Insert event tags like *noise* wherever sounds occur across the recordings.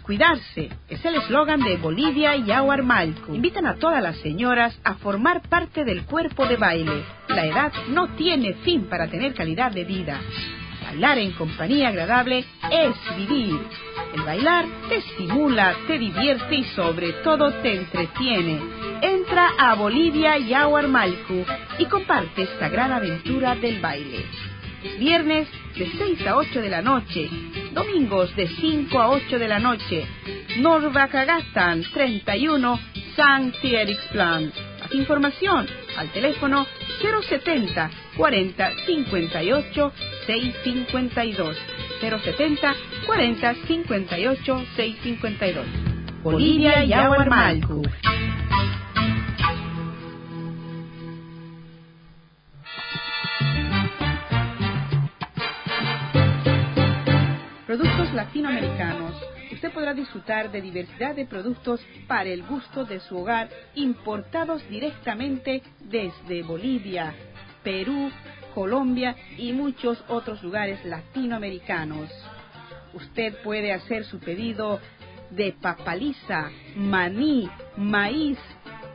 Moverse es el eslogan de Bolivia y Malco. Invitan a todas las señoras a formar parte del cuerpo de baile. La edad no tiene fin para tener calidad de vida. Bailar en compañía agradable es vivir. El bailar te estimula, te divierte y sobre todo te entretiene. Entra a Bolivia y Malco y comparte esta gran aventura del baile. Viernes de 6 a 8 de la noche. Domingos de 5 a 8 de la noche. Norvacagastan 31 San Plan. Más información al teléfono 070 40 58 652. 070 40 58 652. Bolivia y. Productos latinoamericanos. Usted podrá disfrutar de diversidad de productos para el gusto de su hogar, importados directamente desde Bolivia, Perú, Colombia y muchos otros lugares latinoamericanos. Usted puede hacer su pedido de papaliza, maní, maíz,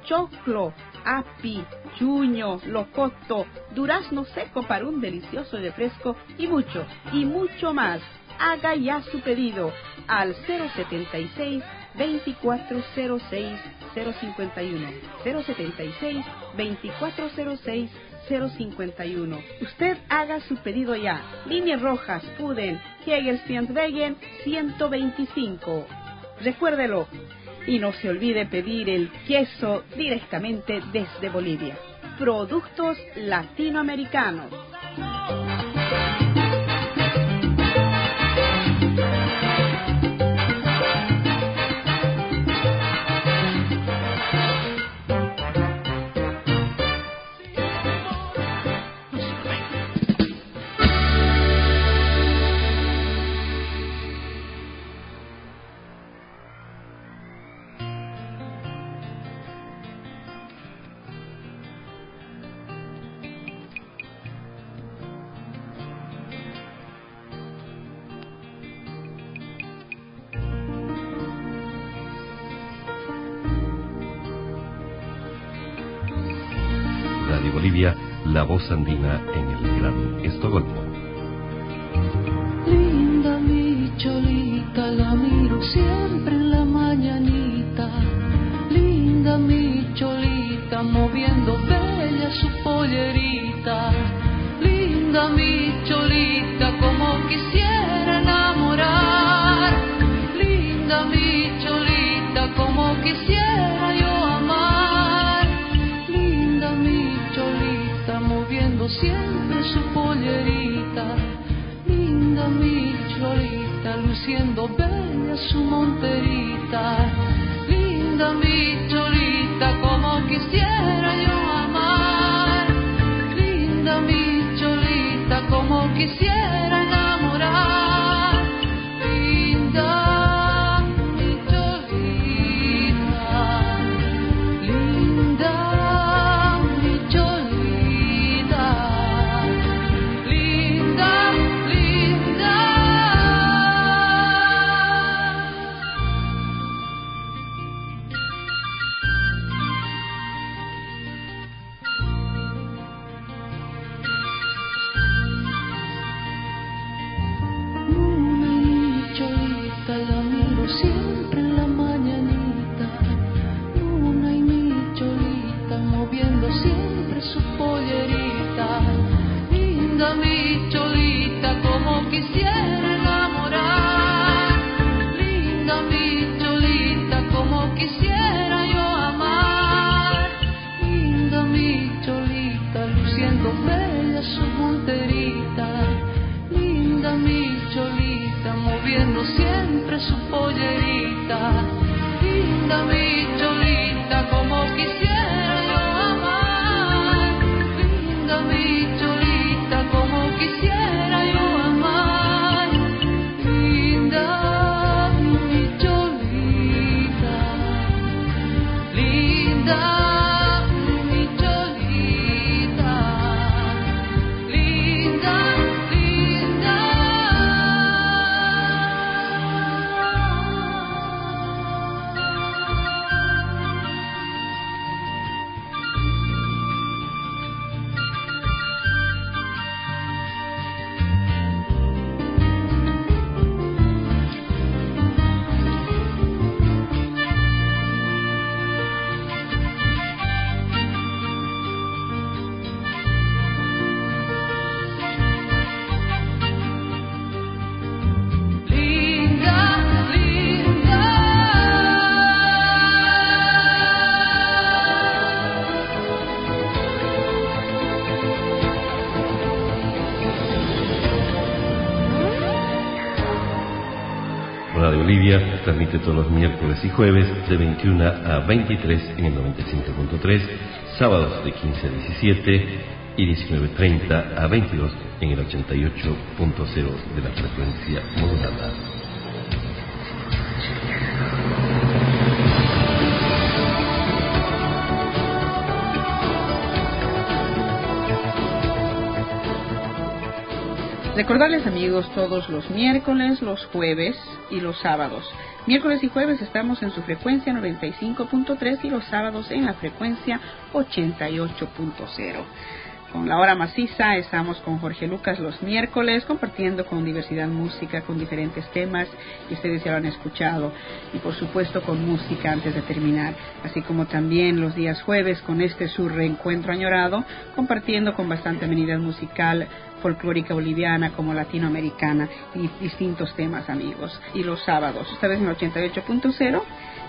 choclo, api, chuño, locoto, durazno seco para un delicioso refresco y mucho, y mucho más haga ya su pedido al 076 2406 051 076 2406 051. Usted haga su pedido ya. Líneas rojas, Puden, Hegerstienswegen 125. Recuérdelo. Y no se olvide pedir el queso directamente desde Bolivia. Productos latinoamericanos. Sandina en el Gran Estocolmo. Transmite todos los miércoles y jueves de 21 a 23 en el 95.3, sábados de 15 a 17 y 19.30 a 22 en el 88.0 de la frecuencia modulada. Recordarles amigos todos los miércoles, los jueves y los sábados. Miércoles y jueves estamos en su frecuencia 95.3 y los sábados en la frecuencia 88.0. Con la hora maciza estamos con Jorge Lucas los miércoles compartiendo con diversidad música, con diferentes temas y ustedes ya lo han escuchado y por supuesto con música antes de terminar, así como también los días jueves con este su reencuentro añorado compartiendo con bastante amenidad musical folclórica boliviana como latinoamericana y distintos temas amigos. Y los sábados, ustedes en el 88.0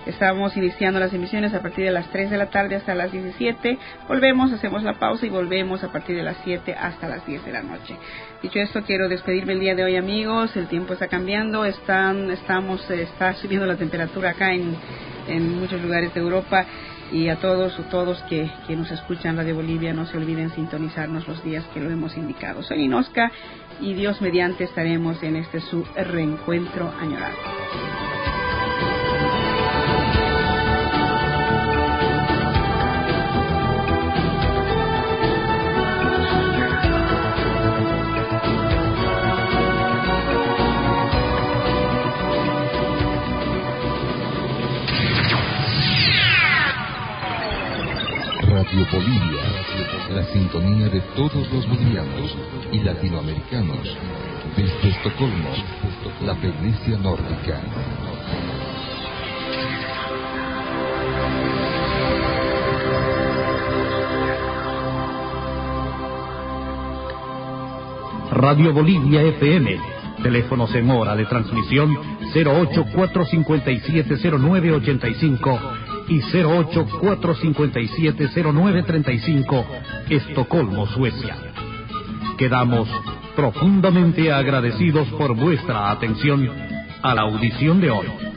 Estamos iniciando las emisiones a partir de las 3 de la tarde hasta las 17. Volvemos, hacemos la pausa y volvemos a partir de las 7 hasta las 10 de la noche. Dicho esto, quiero despedirme el día de hoy, amigos. El tiempo está cambiando, están, estamos, eh, está subiendo la temperatura acá en, en muchos lugares de Europa. Y a todos, todos que, que nos escuchan Radio Bolivia, no se olviden sintonizarnos los días que lo hemos indicado. Soy Inosca y Dios mediante estaremos en este su reencuentro añorado. Radio Bolivia, la sintonía de todos los bolivianos y latinoamericanos. Desde Estocolmo, la Venecia nórdica. Radio Bolivia FM. Teléfonos en hora de transmisión 084570985 y 084570935, Estocolmo, Suecia. Quedamos profundamente agradecidos por vuestra atención a la audición de hoy.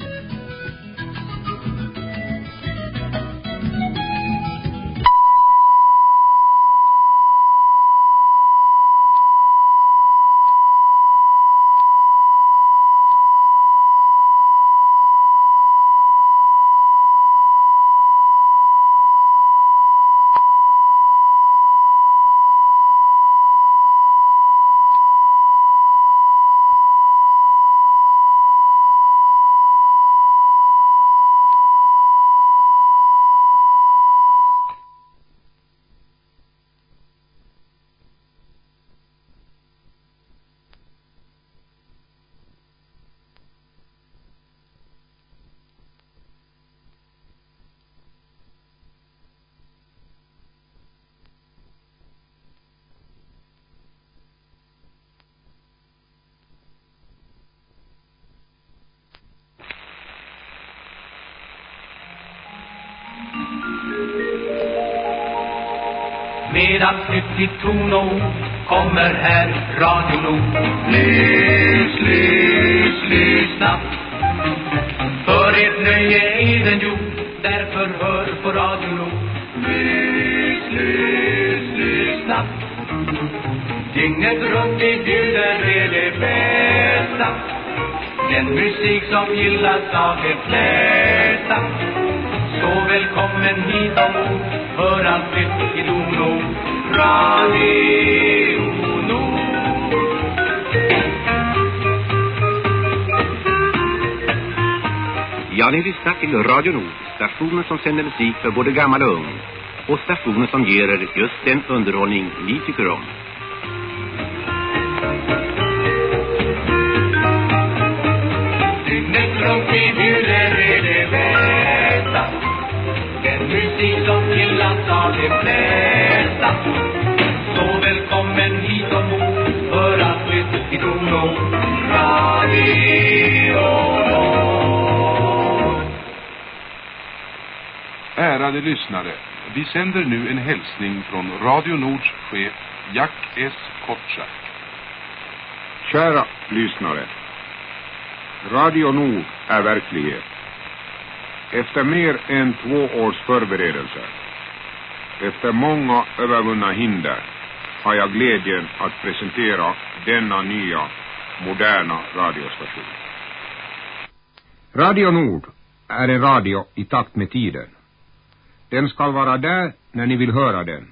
Allt nytt i ton och ord kommer här Radio Nord. Lys, lys, lyssna. För ert nöje är den gjord, därför hör på Radio Nord. Lys, lys, lyssna. Dygnet runt i bjuder är det bästa. Den musik som gillas av de flesta. Så välkommen hit ombord, hör allt nytt i Dono. Radio Nord. Ja, ni lyssnar till Radio Nord, stationen som sänder musik för både gammal och ung. Och stationen som ger er just den underhållning ni tycker om. Dygnet runt i är det bästa. Den musik som gillas av de flesta. Ärade lyssnare, vi sänder nu en hälsning från Radio Nords chef Jack S. Kortsack. Kära lyssnare. Radio Nord är verklighet. Efter mer än två års förberedelser, efter många övervunna hinder, har jag glädjen att presentera denna nya, moderna radiostation. Radio Nord är en radio i takt med tiden. Den ska vara där när ni vill höra den.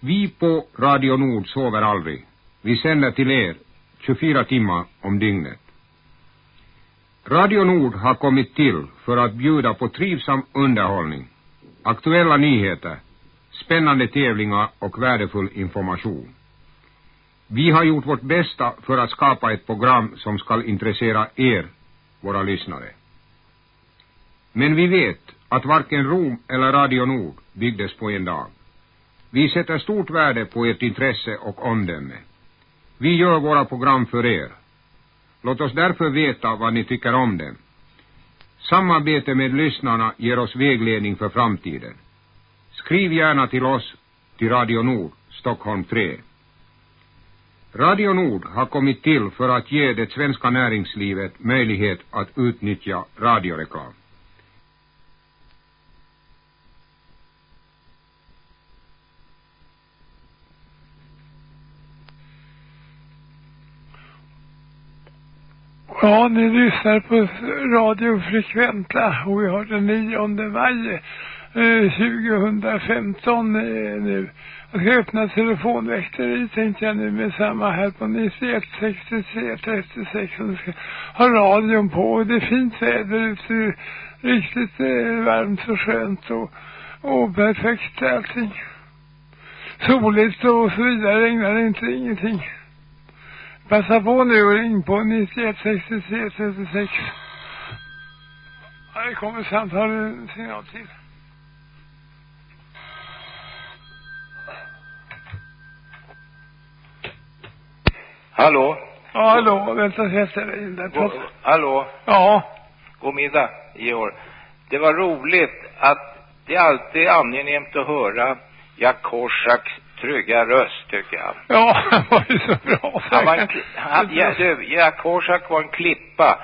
Vi på Radio Nord sover aldrig. Vi sänder till er 24 timmar om dygnet. Radio Nord har kommit till för att bjuda på trivsam underhållning, aktuella nyheter, spännande tävlingar och värdefull information. Vi har gjort vårt bästa för att skapa ett program som skall intressera er, våra lyssnare. Men vi vet att varken Rom eller Radio Nord byggdes på en dag. Vi sätter stort värde på ert intresse och omdöme. Vi gör våra program för er. Låt oss därför veta vad ni tycker om dem. Samarbete med lyssnarna ger oss vägledning för framtiden. Skriv gärna till oss till Radio Nord, Stockholm 3. Radio Nord har kommit till för att ge det svenska näringslivet möjlighet att utnyttja radioreklam. Ja, ni lyssnar på Radio Frekventa och vi har den 9 maj eh, 2015 eh, nu. Jag ska öppna telefonväkteri tänkte jag nu med samma här på 91 63 36 och ska ha radion på och det är fint väder ute, riktigt eh, varmt och skönt och, och perfekt allting. Soligt och så vidare, regnar inte ingenting. Passa på nu och ring på 91 63 36. Ja, det kommer samtal, en signal till. Hallå? Ja, hallå, vänta jag ställer in där. Gå, hallå? Ja. God middag, Georg. Det var roligt att det är alltid angenämt att höra Jack Korsaks trygga röst, tycker jag. Ja, han var ju så bra. Han var en, han, ja, du, Jack Korsak var en klippa.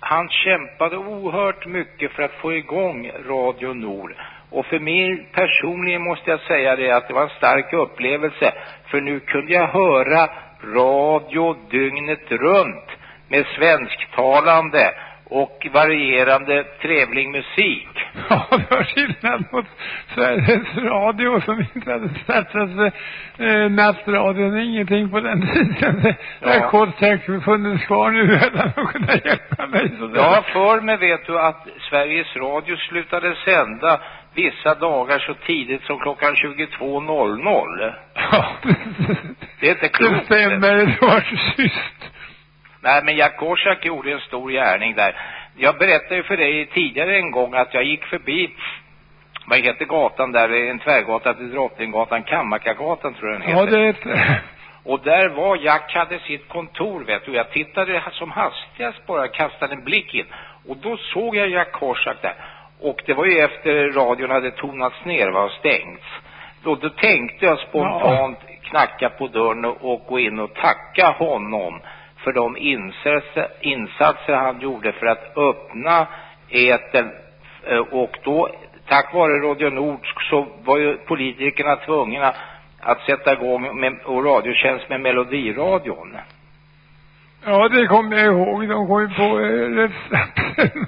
Han kämpade oerhört mycket för att få igång Radio Nord. Och för mig personligen måste jag säga det att det var en stark upplevelse. För nu kunde jag höra radio dygnet runt med svensktalande och varierande trevlig musik. *laughs* Ja, det var skillnad mot Sveriges Radio som inte hade startat eh, nattradion, ingenting på den tiden. Det Ja. har kort sagt funnits kvar nu *laughs* utan att kunna hjälpa mig sådär. Har för mig, vet du, att Sveriges Radio slutade sända vissa dagar så tidigt som klockan 22.00. Ja, *laughs* Det är inte det klokt. stämmer, det var så tyst. Nej, men Jack Korsak gjorde en stor gärning där. Jag berättade ju för dig tidigare en gång att jag gick förbi, vad heter gatan där, en tvärgata till Drottninggatan, Kammarkagatan tror jag den heter. Ja, det ett... *laughs* Och där var Jack hade sitt kontor vet du. Jag tittade som hastigast bara, kastade en blick in. Och då såg jag Jack Korsak där. Och det var ju efter radion hade tonats ner, var stängts. då, då tänkte jag spontant knacka på dörren och, och gå in och tacka honom för de insatser, han gjorde för att öppna etern Eh, och då, tack vare Radio Nord så var ju politikerna tvungna att sätta igång med, och radiotjänst med Melodiradion. Ja, det kommer jag ihåg. De kom ju på eh. *laughs*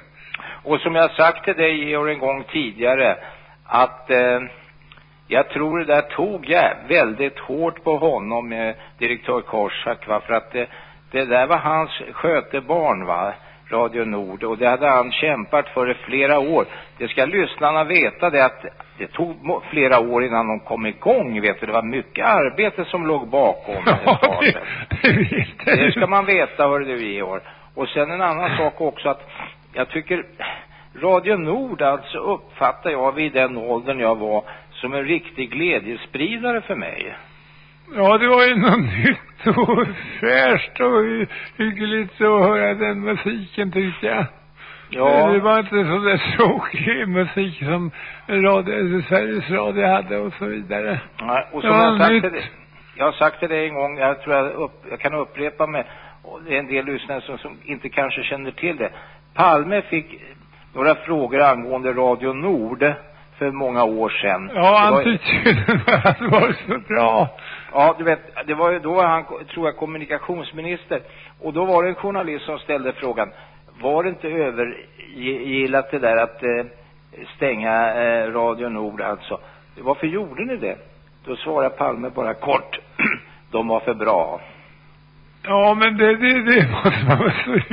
Och som jag sagt till dig Georg en gång tidigare att eh, jag tror det där tog jag väldigt hårt på honom med direktör Korsak va för att det, det där var hans skötebarn va Radio Nord och det hade han kämpat för i flera år. Det ska lyssnarna veta det att det tog flera år innan de kom igång vet du. Det var mycket arbete som låg bakom Ja, det, det det ska man veta, hör du, Georg. Och sen en annan sak också att jag tycker Radio Nord alltså uppfattar jag vid den åldern jag var som en riktig glädjespridare för mig. Ja, det var ju något nytt och fräscht och hy- hyggligt att höra den musiken tyckte jag. Ja. Det var inte så där tråkig musik som radio, Sveriges Radio hade och så vidare. Nej, och Det som var jag sagt nytt. till dig, jag har sagt till dig en gång, jag tror jag, upp, jag kan upprepa mig, och det är en del lyssnare som, som inte kanske känner till det. Palme fick några frågor angående Radio Nord för många år sedan. Ja, Det han var- tyckte ju *laughs* att det var så bra. Ja, du vet, det var ju då han, tror jag, kommunikationsminister. Och då var det en journalist som ställde frågan, var det inte övergillat det där att eh, stänga eh, Radio Nord alltså? Varför gjorde ni det? Då svarade Palme bara kort, *clears throat* de var för bra. Ja, men det, det, det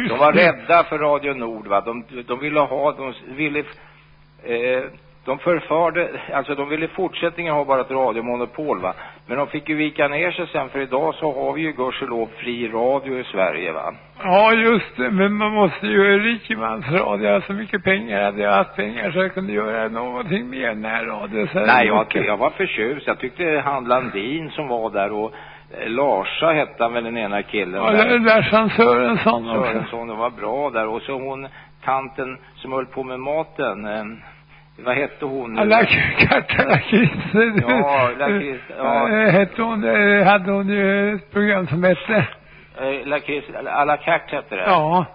De var rädda för Radio Nord va. De, de ville ha, de ville, eh, de förförde, alltså de ville i fortsättningen ha bara ett radiomonopol va. Men de fick ju vika ner sig sen för idag så har vi ju gudskelov fri radio i Sverige va. Ja, just det. Men man måste ju rikemansradio. Jag har så mycket pengar. Hade jag haft pengar så jag kunde göra någonting mer närradio. Så Nej, jag, mycket. jag var förtjust. Jag tyckte han Landin som var där och eh, Larsa hette han väl den ena killen Ja, där. Larsan Sörensson också. Sörensson, de var bra där. Och så hon, tanten som höll på med maten, eh, vad hette hon? nu? Alla Kartalakis. Ja, lakris, ja. Eh, Hette hon, eh, hade hon ju ett program som hette. Eh, lakris, à la carte hette det. Ja.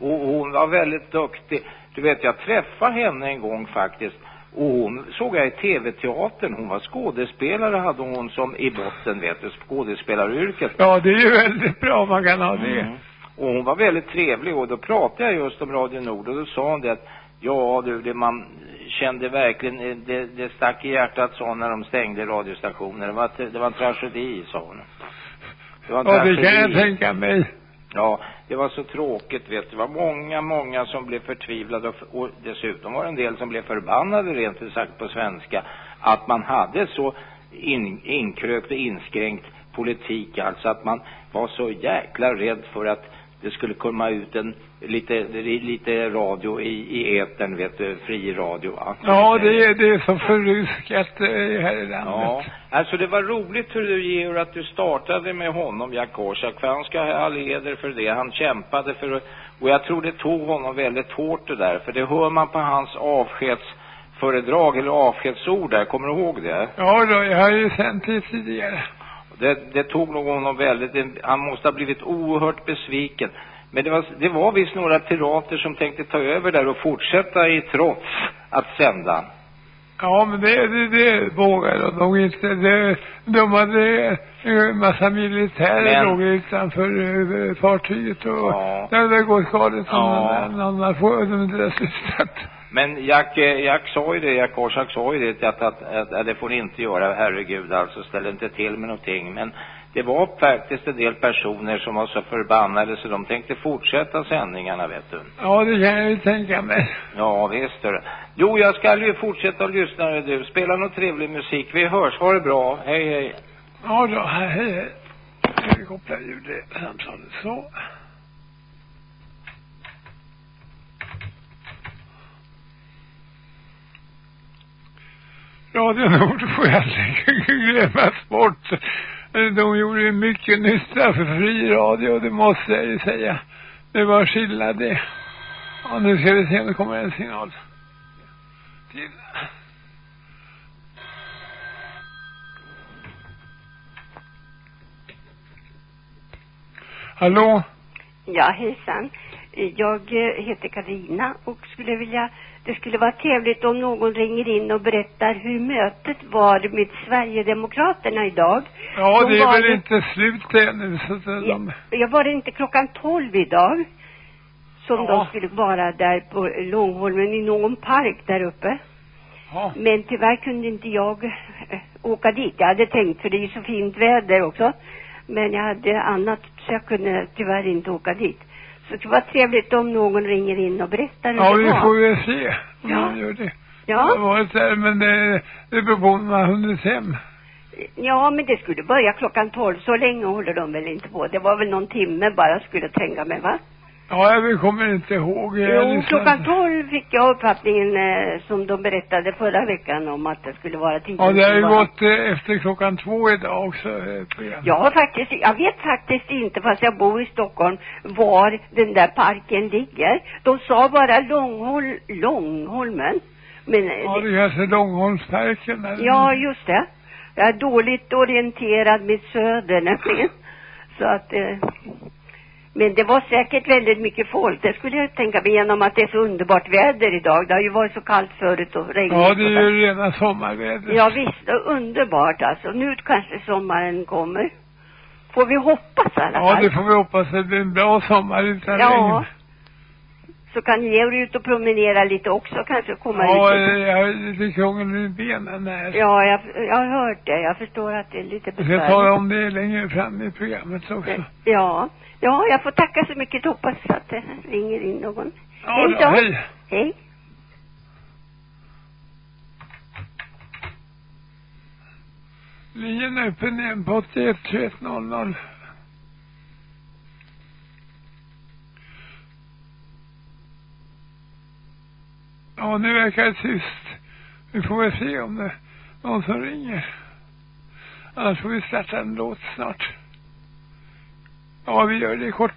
Och hon var väldigt duktig. Du vet, jag träffade henne en gång faktiskt. Och hon såg jag i tv-teatern. Hon var skådespelare hade hon som i botten, vet du, skådespelaryrket. Ja, det är ju väldigt bra man kan ha det. Mm. Och hon var väldigt trevlig och då pratade jag just om Radio Nord och då sa hon det att ja du, det man kände verkligen, eh, det, det stack i hjärtat sa när de stängde radiostationer. Det var, det var en tragedi, sa hon. Det var en Ja, det kan jag tragedi. tänka mig. Ja, det var så tråkigt vet du. Det var många, många som blev förtvivlade och, och dessutom var det en del som blev förbannade rent ut sagt på svenska. Att man hade så in, inkrökt och inskränkt politik, alltså att man var så jäkla rädd för att det skulle komma ut en lite, lite radio i, i etern, vet du, fri radio va? Ja, det är, det är så förruskat eh, här i landet. Ja, alltså det var roligt för du Georg att du startade med honom, Jack Korsak, för han ska ha all heder för det. Han kämpade för och jag tror det tog honom väldigt hårt det där, för det hör man på hans avskedsföredrag eller avskedsord där, kommer du ihåg det? Ja, då, jag har ju sänt det tidigare. Det, det tog nog honom väldigt, han måste ha blivit oerhört besviken. Men det var, det var visst några pirater som tänkte ta över där och fortsätta i trots att sända. Ja, men det, det, det vågade de nog inte. Det, de hade en massa militärer Men- låg utanför eh, fartyget och Ja. det hade gått galet om Ja. någon, hade slutat. Men Jack, eh, Jack sa ju det, Jack Korsak sa ju det att, att, att, att det får ni inte göra, herregud alltså, ställ inte till med någonting. Men det var faktiskt en del personer som var så förbannade så de tänkte fortsätta sändningarna vet du. Ja, det kan jag ju tänka mig. Ja, visst det. Jo, jag ska ju fortsätta att lyssna du. Spela någon trevlig musik. Vi hörs, ha det bra. Hej, hej. Ja då, hej, hej. Ska vi koppla ur det samtalet så. Radio Nord får jag glömmas bort. De gjorde ju mycket nytta för fri radio, det måste jag ju säga. Det var skillnad det. Ja, nu ska vi se om det kommer en signal. Till. Hallå? Ja, hejsan. Jag heter Karina och skulle vilja det skulle vara trevligt om någon ringer in och berättar hur mötet var med Sverigedemokraterna idag. Ja, De det är väl ju- inte slut ännu så att de... Jag var det inte klockan 12 idag? Som Ja. de skulle vara där på Långholmen i någon park där uppe. Ja. Men tyvärr kunde inte jag eh, åka dit. Jag hade tänkt för det är så fint väder också. Men jag hade annat så jag kunde tyvärr inte åka dit. Så det var trevligt om någon ringer in och berättar hur Ja, det vi var. får väl se om Ja. gör det. Ja. Jag har varit där, men det, det beror på om man hunnit hem. Ja, men det skulle börja klockan 12. Så länge håller de väl inte på. Det var väl någon timme bara skulle tänka mig va? Ja, jag kommer inte ihåg. Jag Jo, lyssnade. klockan 12 fick jag uppfattningen eh, som de berättade förra veckan om att det skulle vara tiden. Ja, det har ju vara. gått eh, efter klockan två idag också, eh. Jag har faktiskt, jag vet faktiskt inte fast jag bor i Stockholm var den där parken ligger. De sa bara Långhol, Långholmen. Men, eh, Ja, det kanske är Långholmsparken eller ja, just det. Jag är dåligt orienterad med söder nämligen. Så att, eh, men det var säkert väldigt mycket folk. Det skulle jag tänka mig genom att det är så underbart väder idag. Det har ju varit så kallt förut och regnigt. Ja, det är ju rena sommarvädret. Ja visst, underbart alltså. Nu kanske sommaren kommer. Får vi hoppas i alla Ja, fall. det får vi hoppas. Det blir en bra sommar utan Ja. regn. Så kan ni ge er ut och promenera lite också kanske komma Ja, ut lite. jag har lite krångel med benen här. Ja, jag, jag har hört det. Jag förstår att det är lite Jag besvärligt. tala om det längre fram i programmet också. Ja. Ja, jag får tacka så mycket. Hoppas att det ringer in någon. Ja, hej då, då. hej. Hej. Linjen är öppen igen på 81 21 00. Ja, nu verkar det tyst. Vi får väl se om det är någon som ringer. Annars får vi starta en låt snart. Ja, vi gör det i kort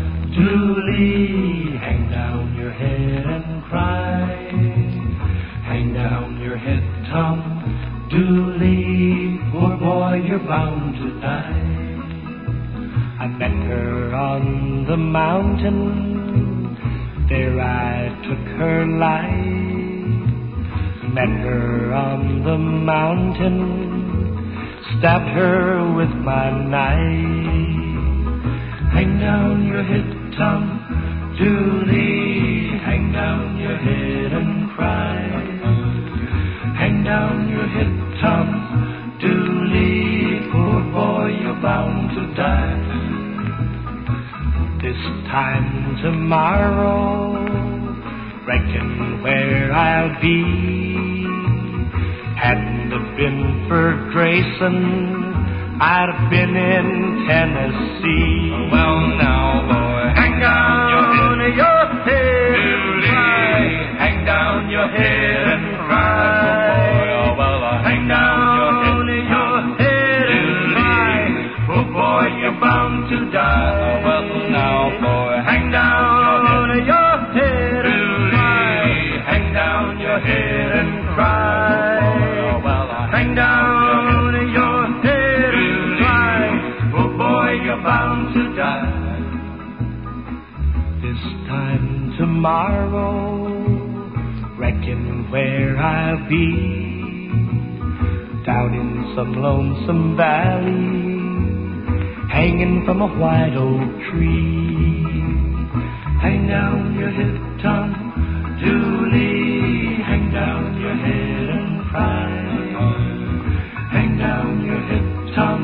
Dooley. Hang down your head and cry. Hang down your head, Tom Dooley. Poor boy, you're bound to die. I met her on the mountain. There I took her life. Met her on the mountain. Stabbed her with my knife. Hang down your head, Tom Dooley. Hang down your head and cry. Hang down your head, Tom Dooley. Poor boy, you're bound to die. This time tomorrow, reckon where I'll be. Hadn't it been for Grayson, I'd have been in Tennessee. Well, now, boy, hang down your head, cry. Hang down your head tomorrow. Reckon where I'll be. Down in some lonesome valley. Hanging from a white oak tree. Hang down your head, Tom Dooley. Hang down your head and cry. Hang down your head, Tom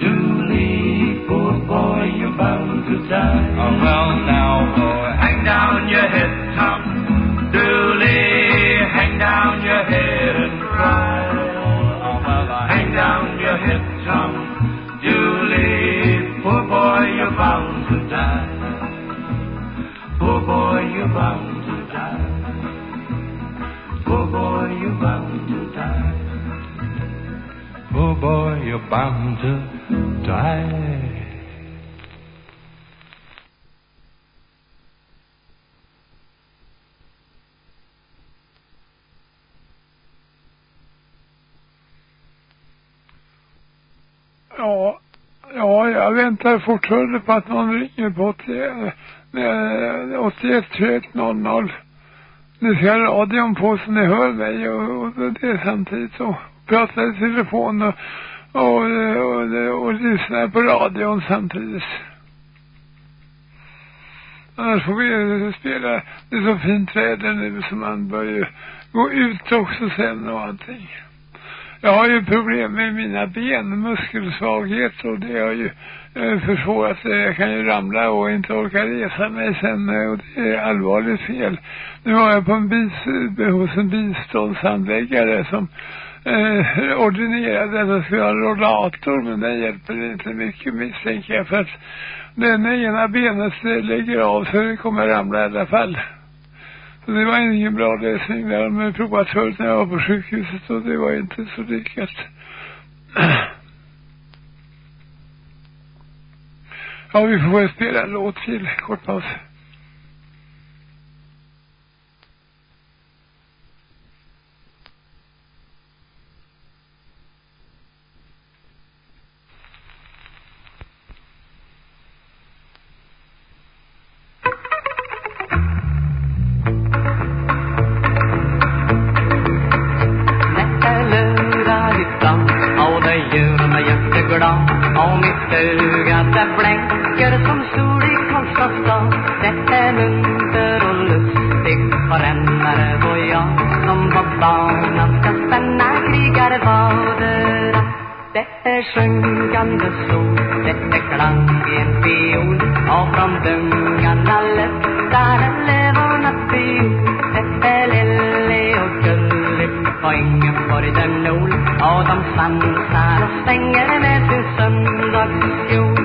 Dooley. Poor boy, you're bound to die. Oh, well, you're bound to die. Ja, ja, jag väntar fortfarande på att någon ringer på 81 81 21 00. Nu ska radion på så ni hör mig och, och det är samtidigt så. Pratar i telefon och, och, eh, och, och, och lyssnar på radion samtidigt. Annars får vi spela, det är så fint väder nu så man bör ju gå ut också sen och allting. Jag har ju problem med mina ben, muskelsvaghet och det har ju eh, försvårat. Jag kan ju ramla och inte orka resa mig sen eh, och det är allvarligt fel. Nu har jag på en bis, hos en biståndshandläggare som eh, ordinerade att jag skulle ha en rollator men den hjälper inte mycket misstänker jag för att den ena benet lägger av så det kommer ramla i alla fall. Så det var ingen bra lösning. Det har provat förut när jag var på sjukhuset och det var inte så lyckat. *clears throat* Ja, vi får väl spela en låt till. Kort paus. Och där blänker som sol i Karlstad Det är munter och lustigt på rännare och jag som på banan ska spänna krigarvaderna. Det är sjunkande sol, det är klang i en fiol. Och från dungarna lättar en levande fiol gulligt för den nol och de svansar och stänger med sin söndagsskjol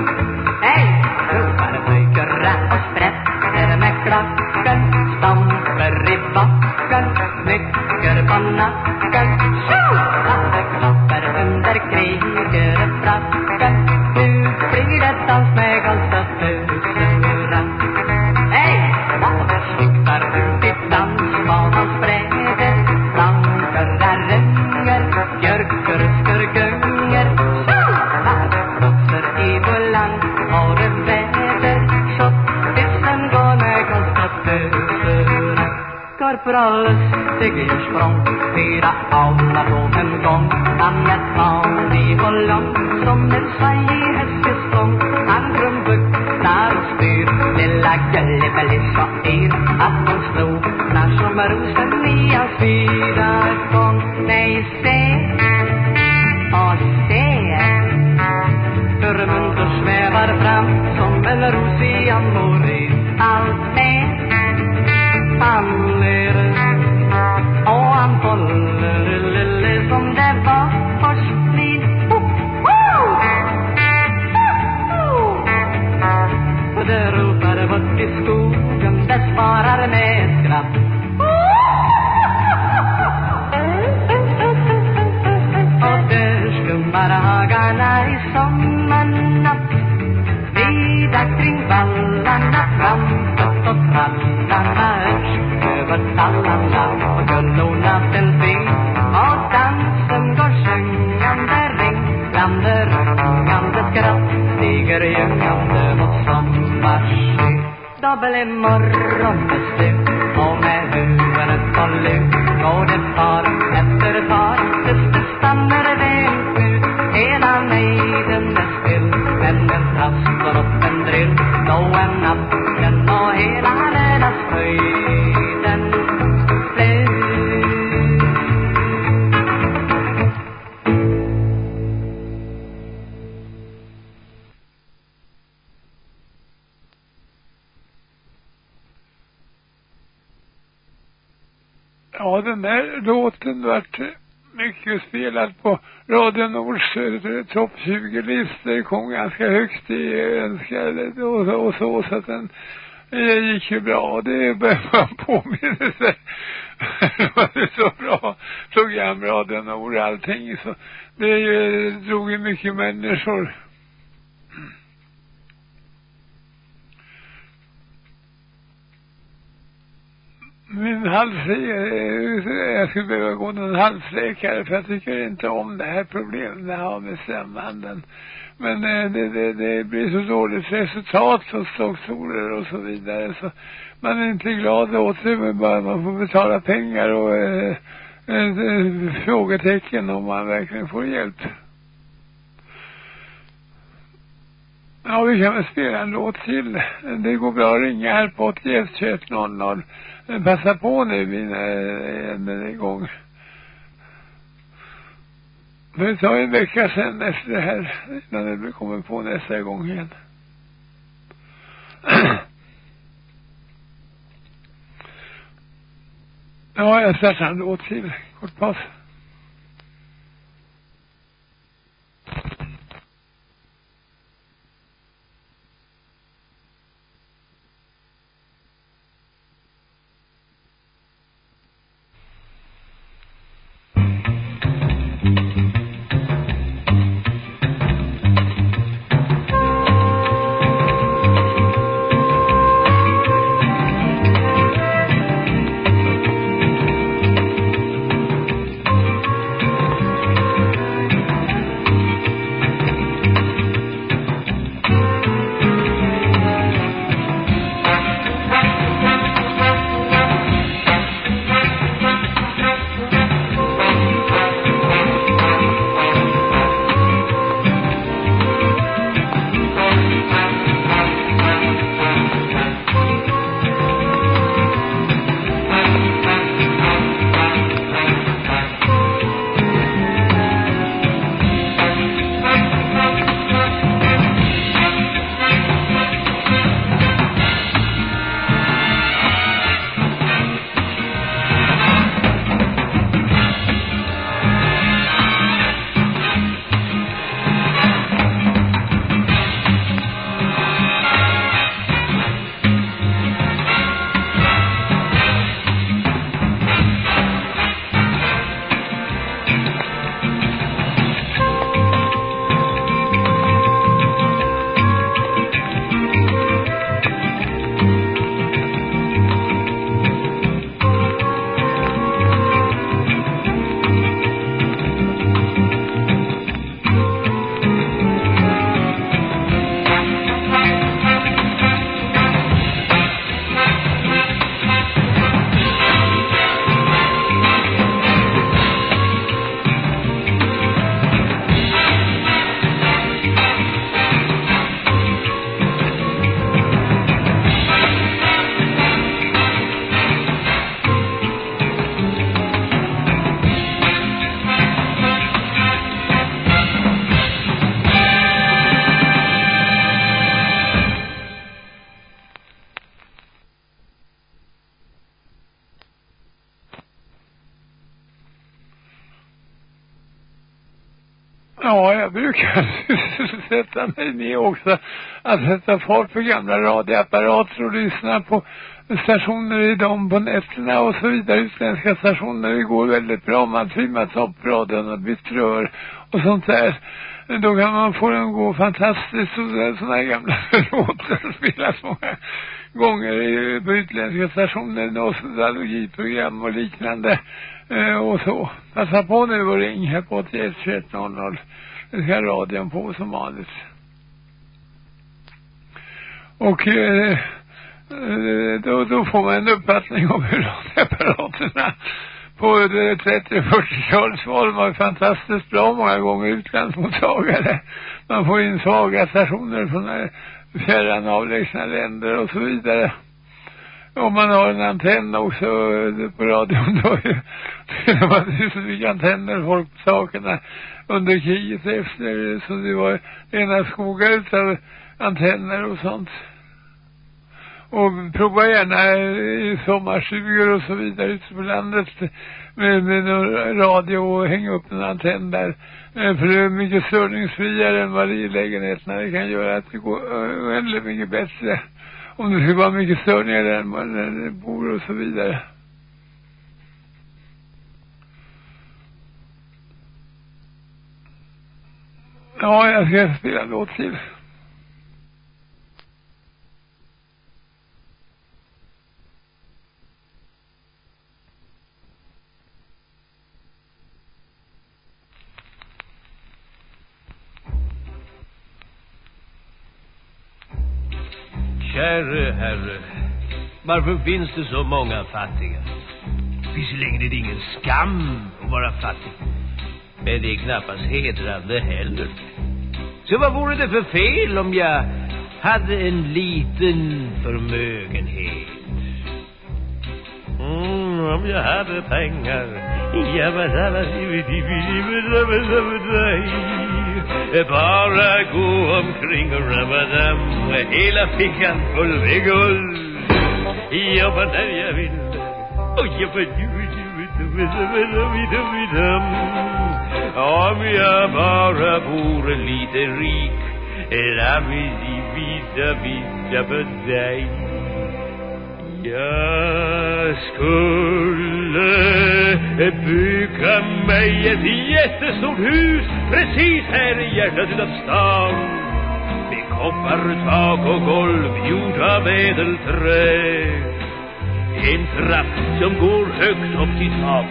Hej! ropar pojkarna och sprätter med klacken. Stamper i backen, smycker på nacken ganska högt i önskade och, så- och så, så att den det gick ju bra. Det bör man påminna sig. *laughs* det var ju så bra program, Radio Nord och allting. Så det ju, drog ju mycket människor. Min hals, är- jag skulle behöva gå till en halsläkare för jag tycker inte om det här problemet jag har med stämbanden. Men eh, det, det, det blir så dåligt resultat hos doktorer och så vidare så man är inte glad åt det men bara man får betala pengar och eh, eh, eh, frågetecken om man verkligen får hjälp. Ja, vi kan väl spela en låt till. Det går bra att ringa här på 81 21 00. Passa på nu innan eh, den är igång. Men det tar en vecka sen efter det här innan det kommer på nästa gång igen. *clears throat* ja, jag startar en låt till. Kort paus. Ja, jag brukar *laughs* sätta mig ner också att sätta fart på gamla radioapparater och lyssna på stationer i dem på nätterna och så vidare. Utländska stationer. Det går väldigt bra om man trimmar toppradion och bytt rör och sånt där. Då kan man få den gå fantastiskt och sådana här gamla *laughs* låtar spelas många gånger på utländska stationer. Nostalgiprogram och liknande. Eh, och så. Passa på nu och ring här på 81 21 00. Det ska radion på som vanligt. Och eh, eh, då, då får man en uppfattning om hur radioapparaterna på 30-40-talet var de var fantastiskt bra många gånger utlandsmottagare. Man får in svaga stationer från fjärran avlägsna länder och så vidare. Om man har en antenn också eh, på radion då det var så mycket antenner folk sakerna under kriget efter så det var ena skogar utav antenner och sånt. Och prova gärna eh, i sommarstugor och så vidare ute på landet med, med radio och hänga upp en antenn där. Eh, för det är mycket störningsfriare än vad det är i lägenheterna. Det kan göra att det går oändligt mycket bättre. Om det skulle vara mycket störningar där man bor och så vidare. Ja, jag ska spela en låt till. Käre Herre, varför finns det så många fattiga? Visserligen är det ingen skam att vara fattig, men det är knappast hedrande heller. Så vad vore det för fel om jag hade en liten förmögenhet? Mm, om jag hade pengar. Bara gå omkring och rabba med Hela fickan full med guld Jobba när jag vill Och jobba du, du, du, du, du, du, du, Om jag bara vore lite rik Ramisi, vida, vida på dig Jag skulle bygga mig ett jättestort hus precis här i hjärtat utav stan. Med koppartak och golv gjort av ädelträ. En trapp som går högt upp till tak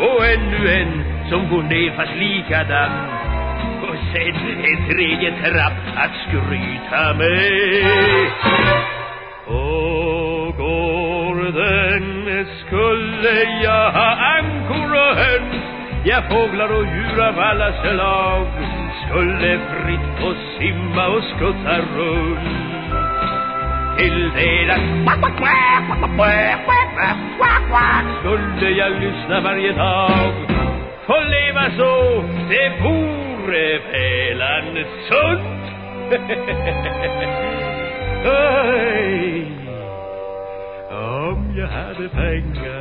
och ännu en som går ner fast likadan och sen en tredje trapp att skryta med. Åh skulle jag ha ankor och höns. Ja fåglar och djur av alla slag. Skulle fritt få simma och skutta runt. Till deras skulle jag lyssna varje dag. Få leva så det vore välan sunt. *laughs* Om jag hade pengar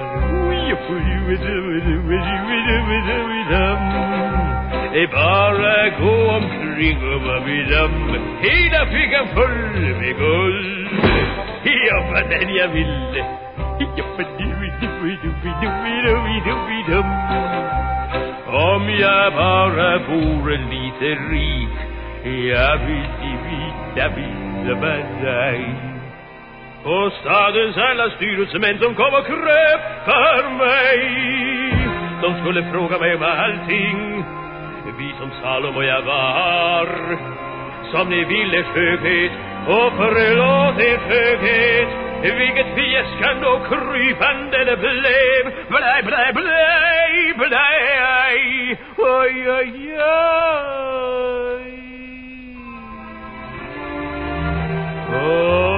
Det är bara gå omkring och vara vid dem Hela fickan full med guld Jobba den jag ville Jobba du-du-du-du-du-du-du-du-dum Om jag bara vore lite rik Jag vill vita vita badaj och stadens alla styrelsemän som kom och kröp för mig. De skulle fråga mig om allting. Vi som Salomo jag var Som ni ville skönhet och förlåt er skönhet vilket fjäskande och krypande det blev. Blä, blä, blä, blä Oj, oj, oj. Oh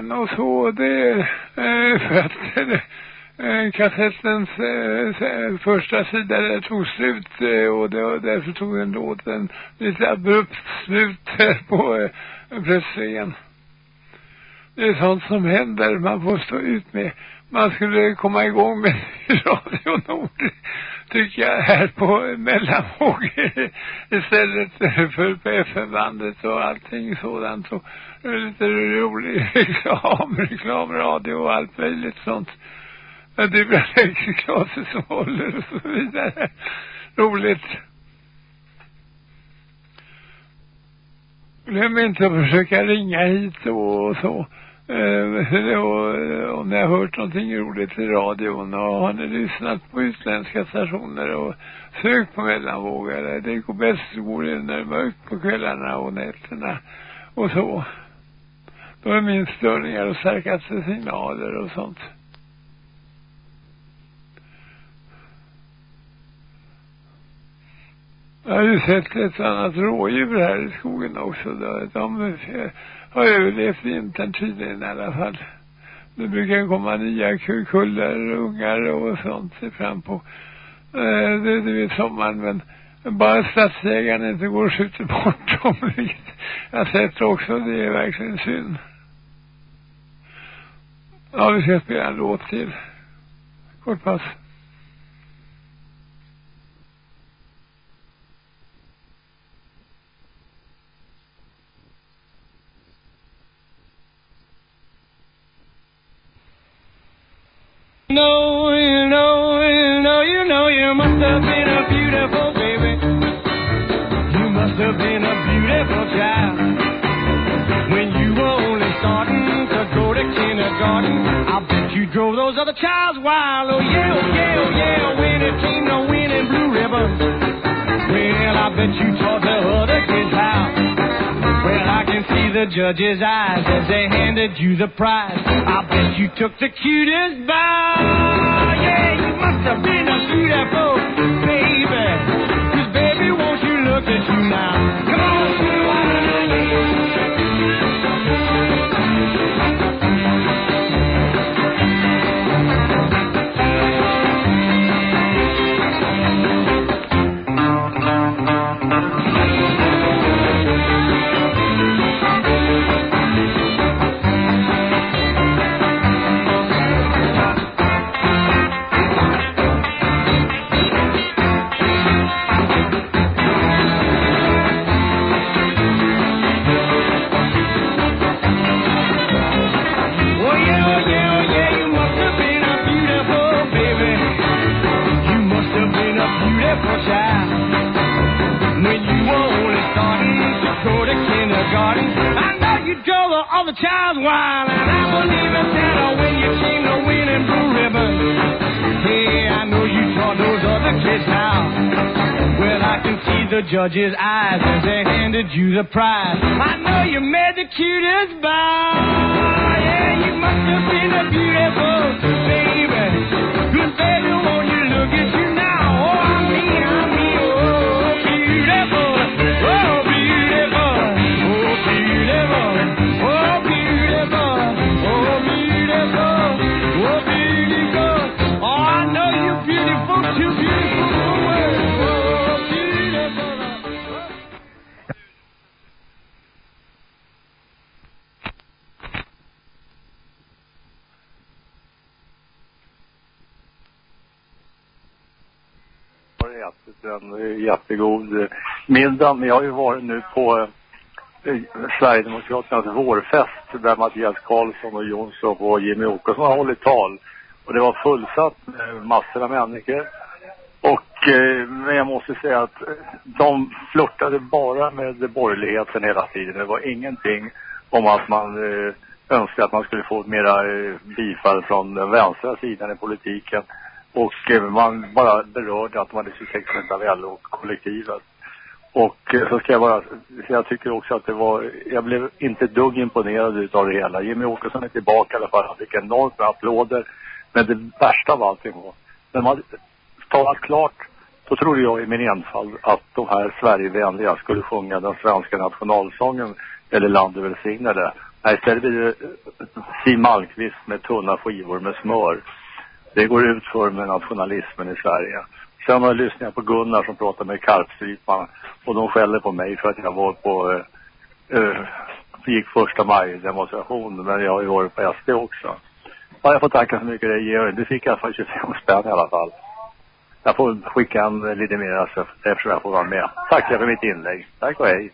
verkligen och så. Det eh, för att eh, eh kassettens eh, eh, första sida där tog slut eh, och, det, och därför tog den låten lite abrupt slut *laughs* eh, på eh, pressringen. Det är sånt som händer. Man får stå ut med. Man skulle komma igång med *laughs* Radio Nord tycker jag här på mellanvåg istället för på FN-bandet och allting sådant och lite rolig reklam, reklamradio och allt möjligt sånt. Det blir plexiglaset som håller och så vidare. Roligt. Glöm inte att försöka ringa hit och så. Eh, *laughs* och, eh, om ni har hört någonting roligt i radion och har ni lyssnat på utländska stationer och sökt på mellanvågare. Det går bäst går det när det är mörkt på kvällarna och nätterna och så. Då är det minst störningar och starkaste signaler och sånt. Jag har ju sett ett annat rådjur här i skogen också. De, de har överlevt vintern tydligen i alla fall. Det brukar komma nya kullar, ungar och sånt fram på eh, det, det vid sommaren. Men bara stadsägaren inte går och skjuter bort dem. *laughs* Jag har sett också, det är verkligen synd. Ja, vi ska spela en låt till. Kort pass. Know, you know, you know, you know, you must have been a beautiful baby. You must have been a beautiful child. When you were only starting to go to kindergarten, I bet you drove those other childs wild. Oh yeah, oh yeah, oh yeah, when it came to winning blue ribbons. Well, I bet you taught the judge's eyes as they handed you the prize. I bet you took the cutest bow. Yeah, you must have been a. jag har ju varit nu på eh, Sverigedemokraternas vårfest där Mattias Karlsson och Jonsson och Jimmy Åkesson har hållit tal. Och det var fullsatt med massor av människor. Och, eh, men jag måste säga att eh, de flörtade bara med borgerligheten hela tiden. Det var ingenting om att man eh, önskade att man skulle få mera eh, bifall från den vänstra sidan i politiken. Och eh, man bara berörde att man hade 26 av LO-kollektivet. Och eh, så ska jag bara, jag tycker också att det var, jag blev inte ett dugg imponerad utav det hela. Jimmy Åkesson är tillbaka i alla fall, han fick enormt med applåder. Men det värsta av allting var, när man talat klart Då trodde jag i min enfald att de här Sverigevänliga skulle sjunga den svenska nationalsången eller Land du välsignade. Nej, istället blir det eh, Siw Malmkvist med tunna skivor med smör. Det går ut för med nationalismen i Sverige. Sen har jag lyssnat på Gunnar som pratar med karpstryparna och de skäller på mig för att jag var på, eh, eh, gick första maj-demonstration men jag har ju varit på SD också. Ja, jag får tacka så mycket dig Georg. Du fick i alla fall 25 spänn i alla fall. Jag får skicka en lite mer alltså, eftersom jag får vara med. Tackar för mitt inlägg. Tack och hej.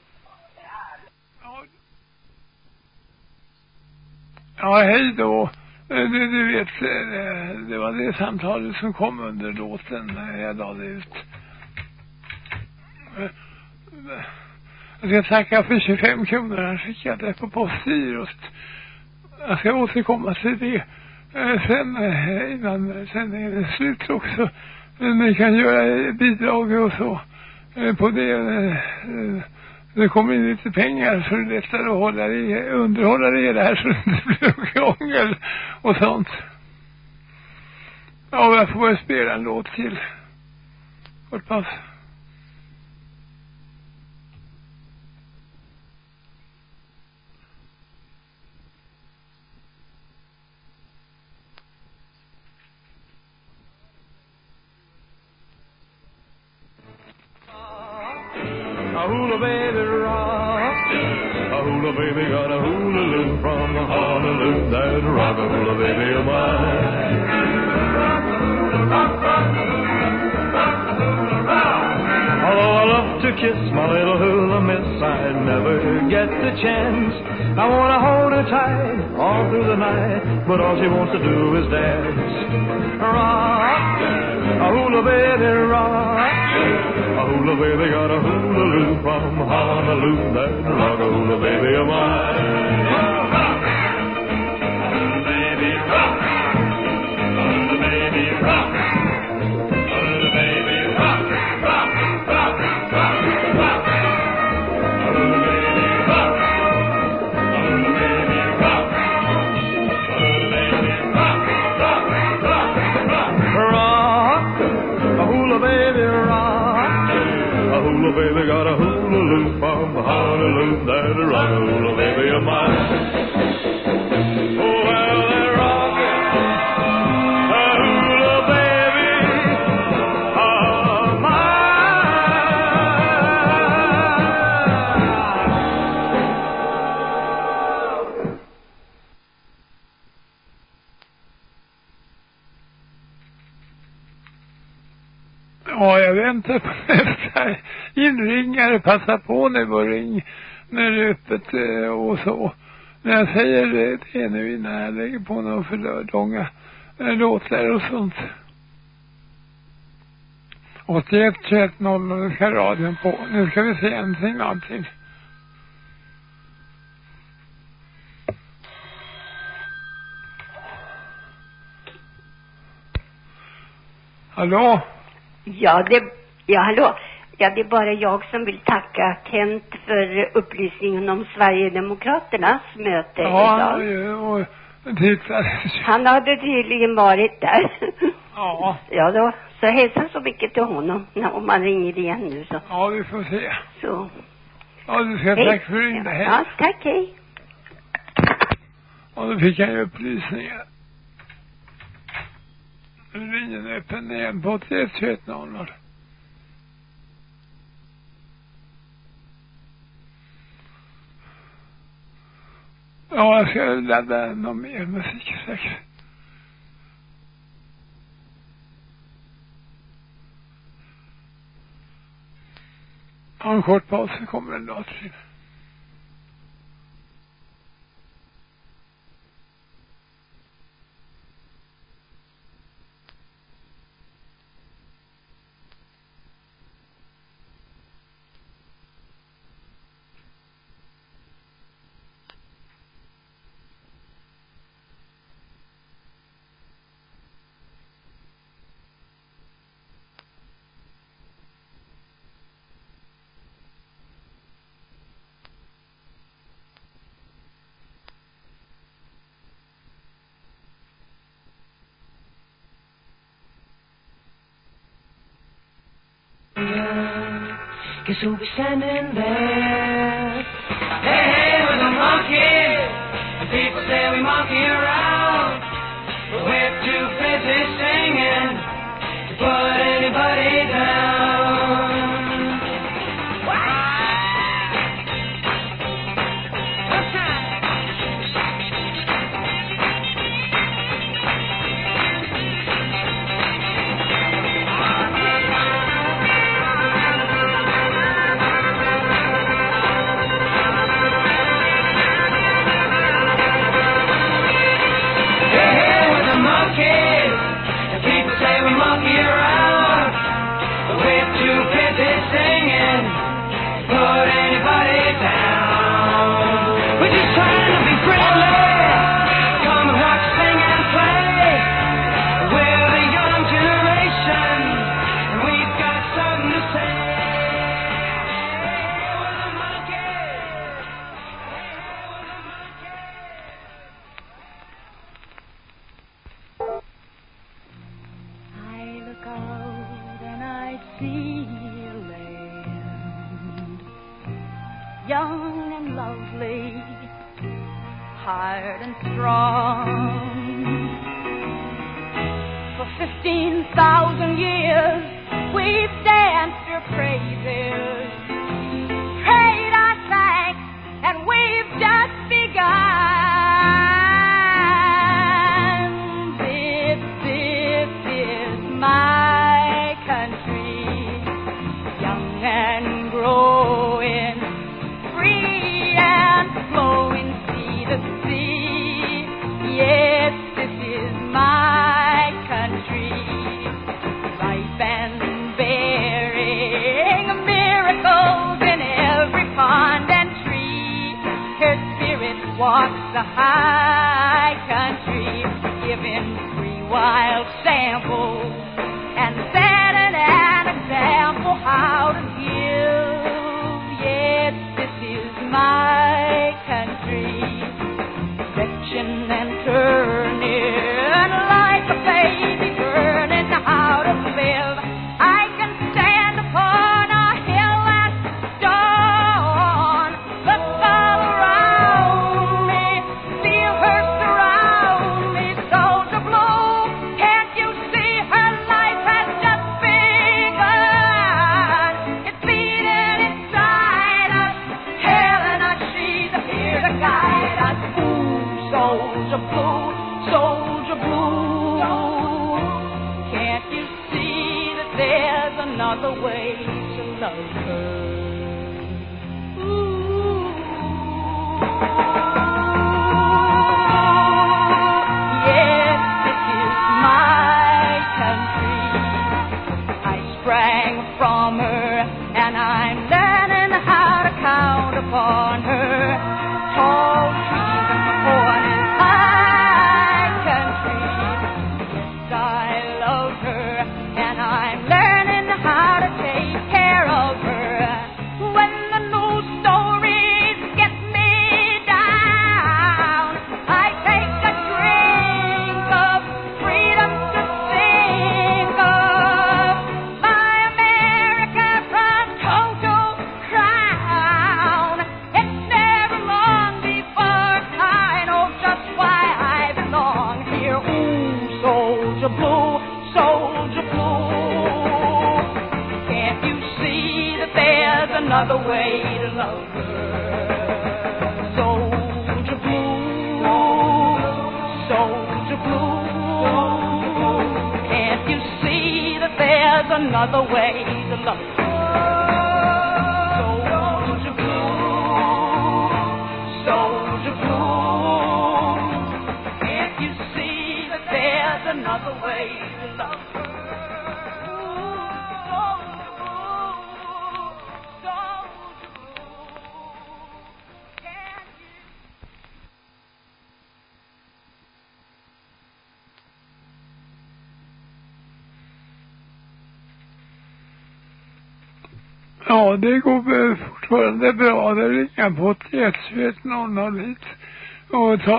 Ja, hej då. Eh, du, du vet, eh, det var det samtalet som kom under låten när jag lade ut. Eh, jag ska tacka för 25 kronor. Han skickade på postgirot. Jag ska återkomma till det. Sen innan sändningen är slut också. Ni kan göra bidrag och så. På det. Det kommer in lite pengar så det är lättare att hålla det, underhålla det där här så det inte blir något krångel och sånt. Ja, jag får väl spela en låt till. Hoppas. A hula baby baby got a hula from Honolulu. That rock a hula baby of mine. Although I love to kiss my little hula miss, I never get the chance. I wanna hold her tight all through the night, but all she wants to do is dance. Rock, a hula baby rock. Hula baby got a hula from Honolulu. That rock a hula baby of mine. Honolulu. That rock a hula of mine. Oh, well, a hula baby of Ja, jag väntar på inringare. Passa på nu och ring när det är öppet eh, och så. När jag säger det, det nu innan jag lägger på några för långa eh, låtar och sånt. 81 21 00 ska radion på. Nu ska vi se en signal till. Hallå? Ja, det, ja hallå. Ja, det är bara jag som vill tacka Kent för upplysningen om Sverigedemokraternas möte Ja, idag. han, ju- och tittade. Han hade tydligen varit där. *laughs* Ja. Ja då, så hälsa så mycket till honom när, om man ringer igen nu så. Ja, vi får se. Så. Ja, du ska Hej. tack för ringde. Hej. Ja, tack, hej. Och då fick jag ju upplysningar. Nu är linjen öppen igen på 81 Ja, jag ska ladda någon mer musik säkert. Ha en kort paus, så kommer en låt till. Guess who was standing there? Hey, hey, we're the monkeys. And people say we monkey around.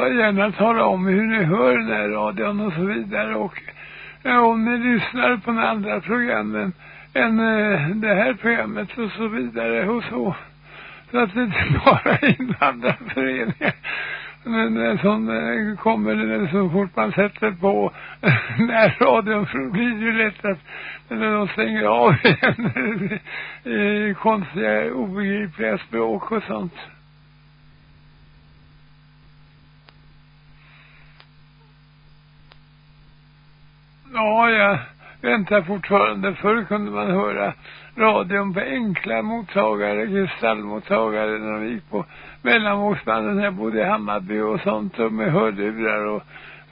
gärna tala om hur ni hör den här radion och så vidare. Och om ni lyssnar på några andra programmen än eh, det här programmet och så vidare och så. Så att det inte *laughs* bara är invandrarföreningar. Men eh, som eh, kommer så fort man sätter på *laughs* närradion för blir det ju lätt att eller de stänger av *laughs* igen konstiga obegripliga språk och sånt. Ja, jag väntar fortfarande. Förr kunde man höra radion på enkla mottagare, kristallmottagare när de gick på mellanvågsbanden här bodde i Hammarby och sånt och med hörlurar och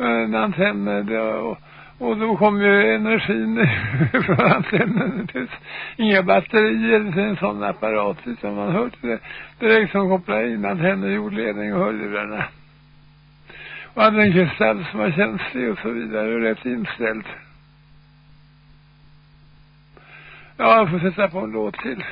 eh, antenner och, och då kom ju energin *laughs* från antennen. Det finns inga batterier till en sån apparat utan man hörde det direkt som kopplade in antenner, jordledning och hörlurarna och hade en kristall som var känslig och så vidare och rätt inställd. Ja, jag får sätta på en låt till.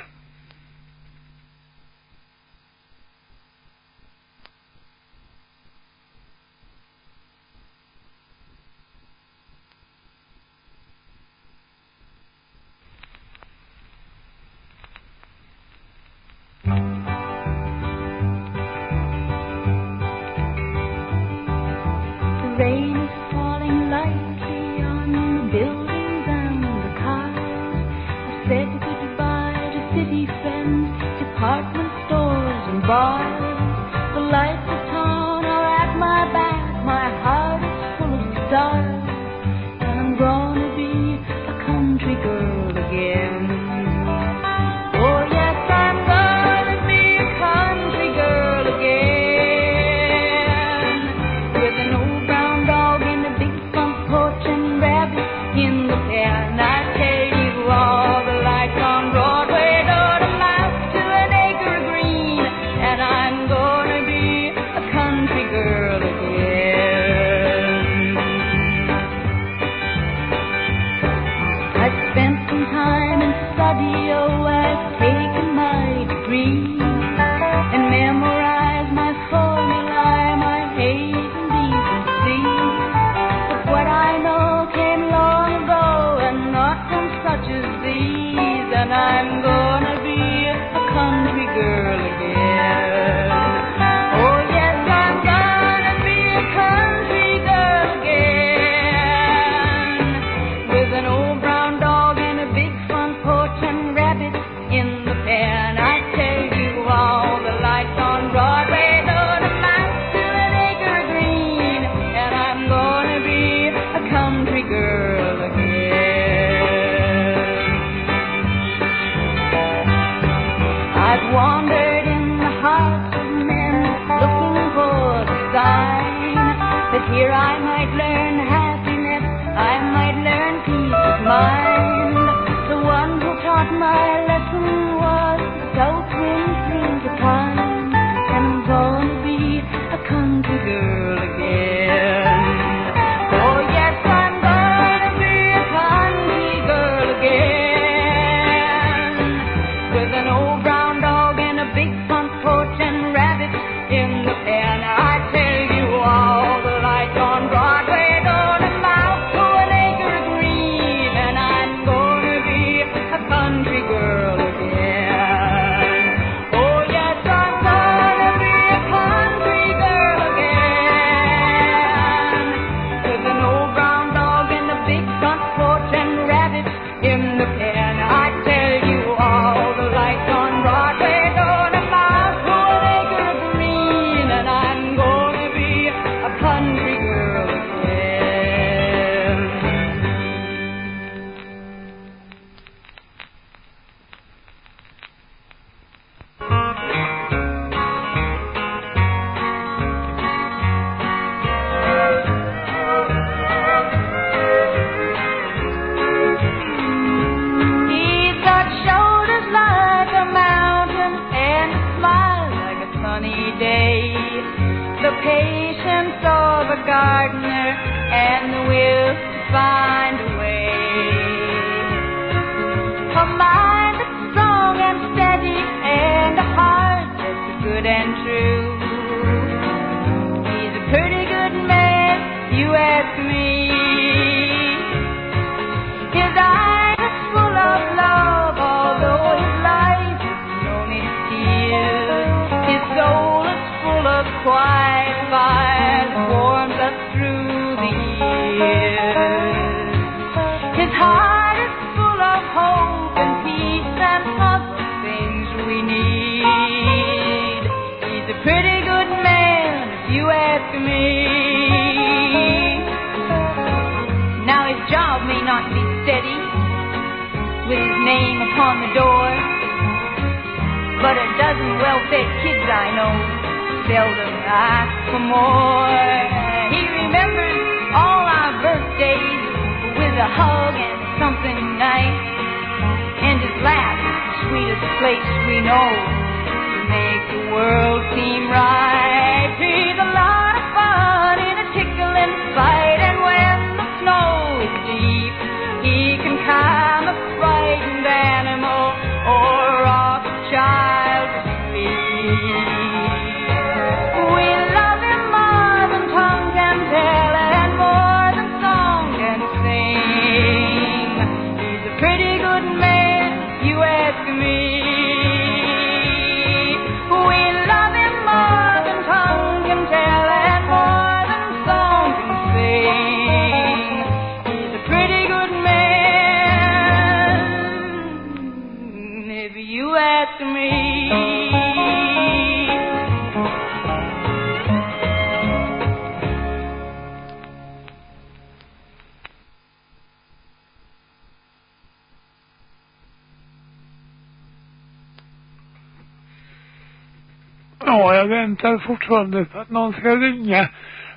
Fortfarande på att någon ska ringa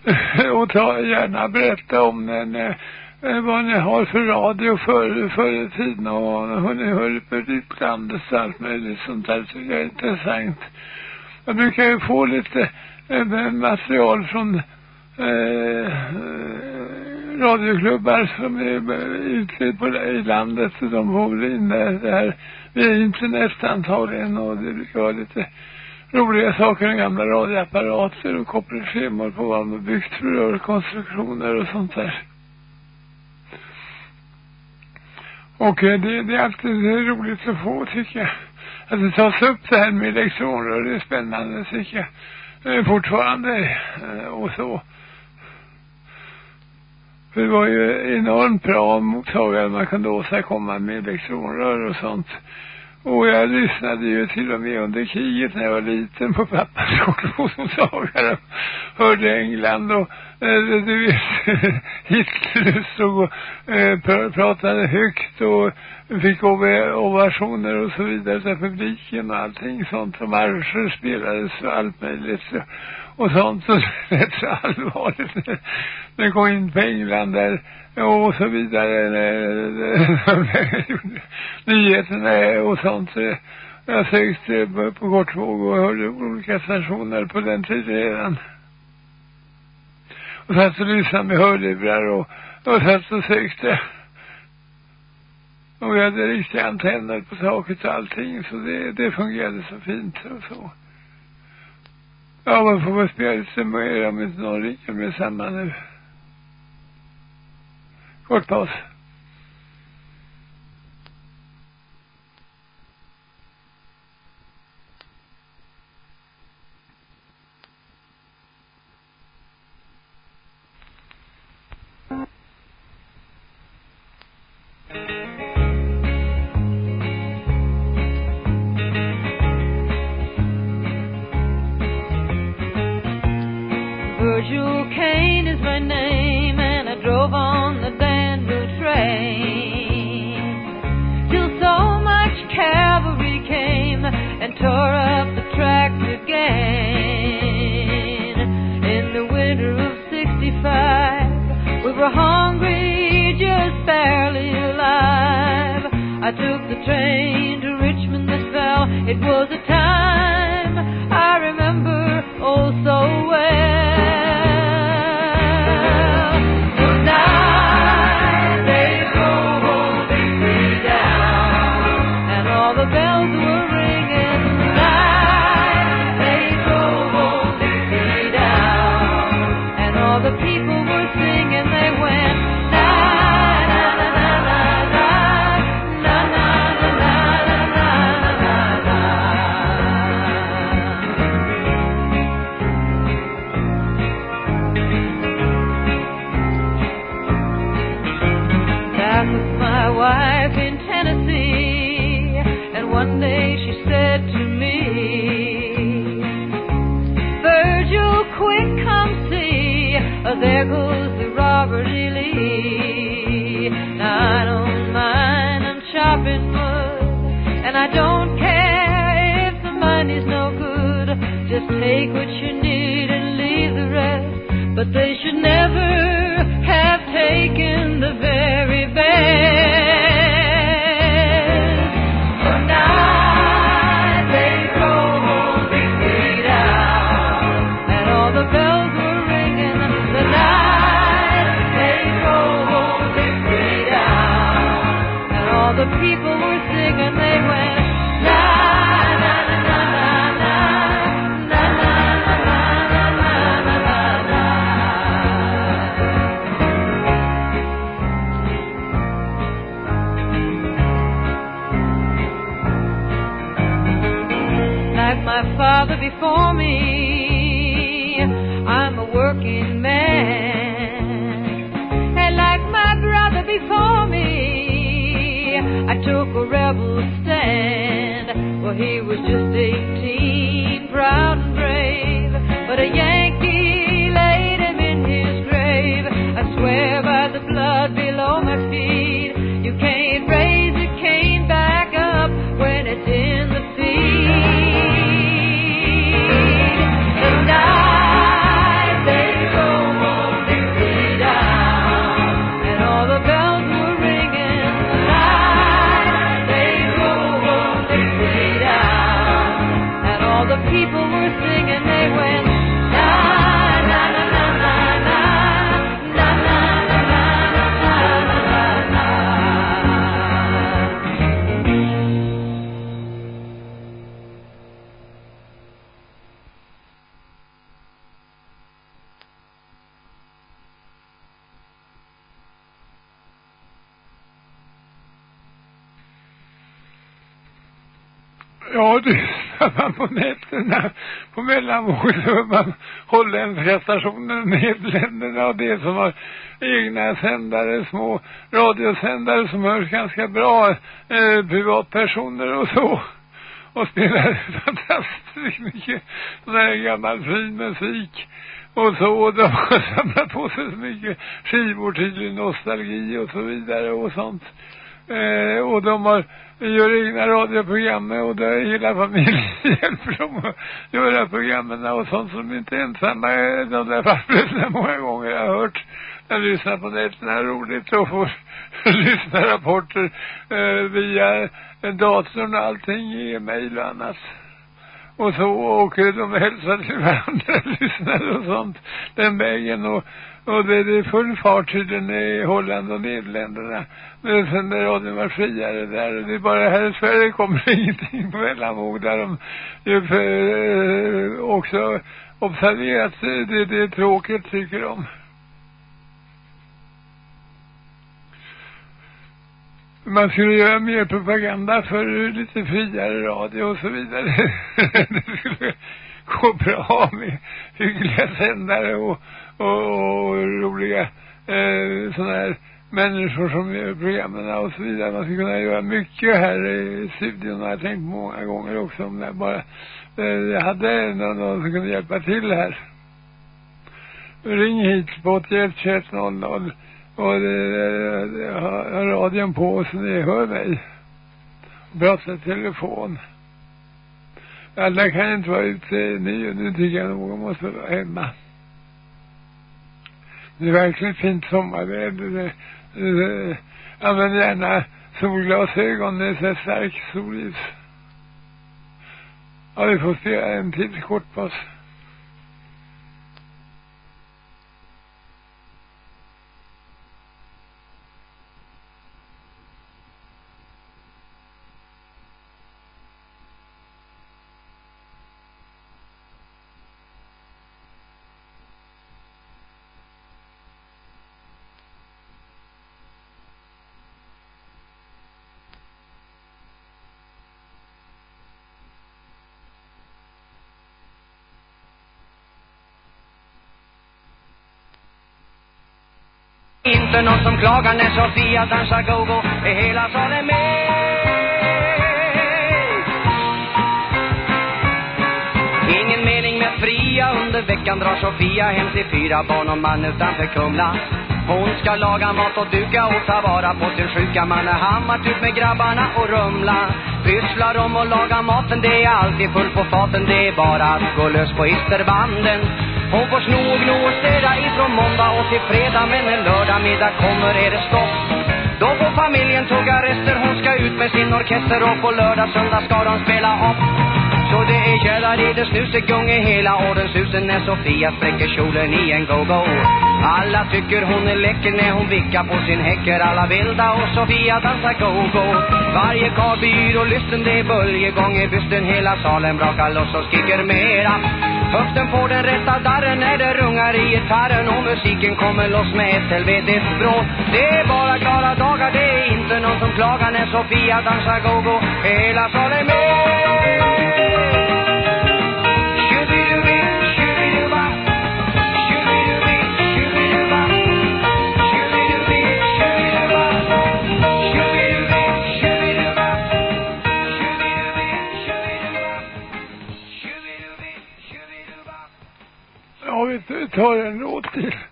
*laughs* och ta, gärna berätta om en, eh, vad ni har för radio förr, förr i tiden och hur ni höll på ditt och allt möjligt sånt där tycker jag är intressant. Jag brukar ju få lite eh, material från eh, radioklubbar som är ute på, i landet. De bor in där, via internet antagligen och det brukar vara lite roliga saker än gamla radioapparater och kopparscheman på vad man byggt för rörkonstruktioner och sånt där. Och eh, det, det är alltid det är roligt att få tycker jag. Att det tas upp det här med elektronrör, det är spännande tycker jag. Eh, fortfarande eh, och så. För det var ju enormt bra mottagare man kunde åstadkomma med elektronrör och sånt. Och jag lyssnade ju till och med under kriget när jag var liten på pappas kortmottagare. Hörde England och eh, du vet *laughs* Hitler stod och eh, pratade högt och fick ov ovationer och så vidare till publiken och allting sånt. Och marscher spelades och allt möjligt. Så, och sånt så *laughs* rätt så allvarligt. när jag kom in på England där och så vidare. *laughs* Nyheterna och sånt. Jag sökte på kortvåg och hörde olika stationer på den tiden redan. Och satt och lyssnade med hörlurar och, och satt och sökte. Och jag hade riktiga antenner på taket och allting så det, det fungerade så fint och så. Ja, man får väl spela lite mer om inte någon ringer med samma nu. Kort and I don't care if the money's no good. Just take what you need just a mellanvåg så hör man holländska stationer, Nederländerna och det som har egna sändare, små radiosändare som hörs ganska bra, eh, privatpersoner och så. Och spelar *laughs* fantastiskt mycket sån här gammal fin musik. Och så, och de *laughs* har samlat på sig så mycket skivor tydligen, nostalgi och så vidare och sånt. Eh, och de har, gör egna radioprogram och där hela familjen hjälper dem att göra programmen och sånt som inte är ensamma. Eh, de där farbröderna många gånger jag har hört. Jag lyssnar på nätterna roligt och får *laughs* lyssna rapporter eh, via datorn och allting, e-mail och annat. Och så åker de och hälsar till varandra, *laughs* lyssnar och sånt den vägen och och det, det är full fart tydligen i Holland och Nederländerna. Men sen när radion var friare där. Det är bara här i Sverige kommer det *laughs* ingenting på mellanvåg där de ju för, eh, också observerat eh, det, det är tråkigt tycker de. Man skulle göra mer propaganda för lite friare radio och så vidare. *laughs* det skulle gå bra med hyggliga sändare och, och, och roliga eh, sådana här människor som gör programmen och så vidare. Man skulle kunna göra mycket här i studion har jag tänkt många gånger också om jag bara eh, jag hade någon, någon som kunde hjälpa till här. Ring hit på 81 21 00 och eh, ha, radion på så ni hör mig. Prata i telefon. Alla kan inte vara ute nu, nu tycker jag någon måste vara hemma. Det är verkligen fint sommarväder. Det, det, använd gärna solglasögon, det är så stark solljus. Ja, vi får spela en till oss paus. Inte någon som klagar när Sofia dansar go-go är hela salen med Ingen mening med fria under veckan drar Sofia hem till fyra barn och man utanför Kumla. Hon ska laga mat och duka och ta vara på sin sjuka man är hammat typ ut med grabbarna och rumla. Pysslar om och laga maten, det är alltid fullt på faten. Det är bara att gå lös på isterbanden. Hon får sno och gno och städa ifrån måndag och till fredag. Men en lördag middag kommer är det stopp. Då får familjen tugga rester, hon ska ut med sin orkester och på lördag, söndag ska de spela upp. Så det är gäddar i det snusegung i hela ordenshusen när Sofia spräcker kjolen i en go-go. Alla tycker hon är läcker när hon vickar på sin häcker alla vilda och Sofia dansar go-go. Varje karl och lysten det är böljegång i bysten hela salen brakar loss och skriker mera. Höften får den rätta darren när det rungar i gitarren och musiken kommer loss med ett helvetes bråk. Det är bara glada dagar, det är inte någon som klagar när Sofia dansar go-go. Hela salen med. Tar en er.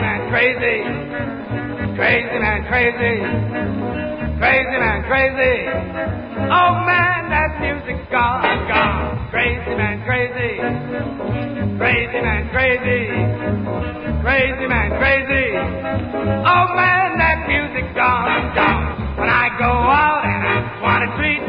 man, crazy. Crazy man, crazy. Crazy man, crazy. Oh man, that music's gone, gone. Crazy man, crazy. Crazy man, crazy. Crazy man, crazy. Oh man, that music's gone, gone. When I go out and I want a treat,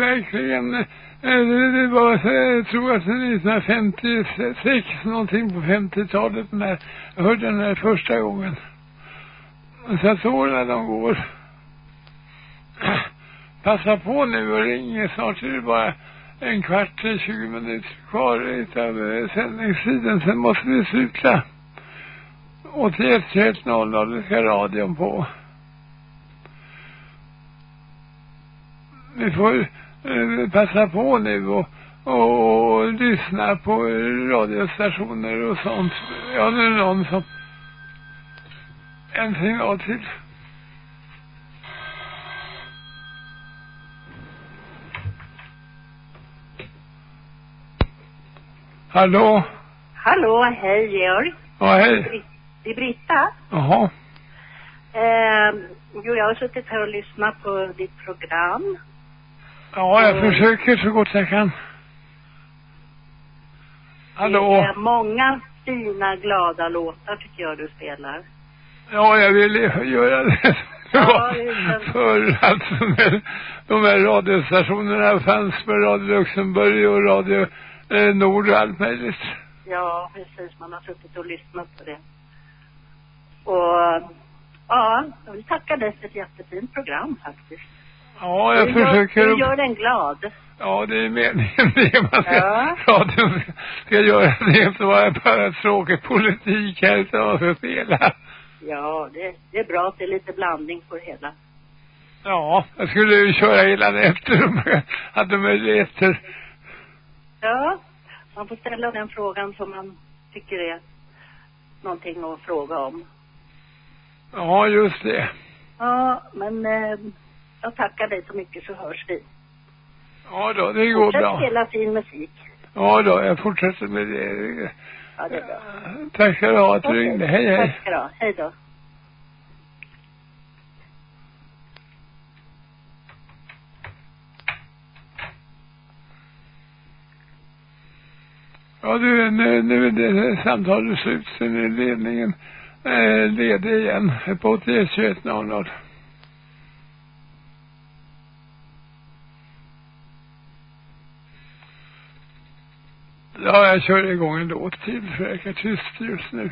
verkligen. Eh, det, det var, så jag tror att det är 1956, någonting på 50-talet när jag hörde den här första gången. Så jag såg när de går. Passa på nu och ring, snart är det bara en kvart, eh, 20 minuter kvar utav sändningstiden, sen måste vi sluta. 81 21 00 ska radion på. Vi får passa på nu och, och, och lyssna på radiostationer och sånt. Ja, det är någon som en signal till. Hallå? Hallå, hej Georg. Ja, hej. Det är Britta. Jaha. Eh, jo, jag har suttit här och lyssnat på ditt program. Ja, jag Mm. försöker så gott jag kan. Hallå? Det är många fina, glada låtar tycker jag du spelar. Ja, jag ville göra det. Ja, *laughs* För att de de här radiostationerna fanns på Radio Luxemburg och Radio eh, Nord och allt möjligt. Ja, precis. Man har suttit och lyssnat på det. Och ja, jag vill tacka dig för ett jättefint program faktiskt. Ja, jag Du försöker. Gör, du gör en glad. Ja, det är meningen *laughs* det. Man ska, Ja. radion ska göra det. Så var det bara tråkig politik här utav spela. Ja, det, det är bra att det är lite blandning på det hela. Ja, jag skulle ju köra hela om jag hade möjligheter. Ja, man får ställa den frågan som man tycker är någonting att fråga om. Ja, just det. Ja, men eh, jag tackar dig så mycket så hörs vi. Ja då, det går Fortsätt bra. spela fin musik. Ja då, jag fortsätter med det. Ja, det är bra. Tack ska du ha att du Okej, ringde. Hej, hej. Tack ska du ha. Hej då. Ja du, nu, nu är det samtalet slut. Sen är ledningen eh, ledig igen på 81 Ja, jag kör igång en låt till för jag är tyst just nu.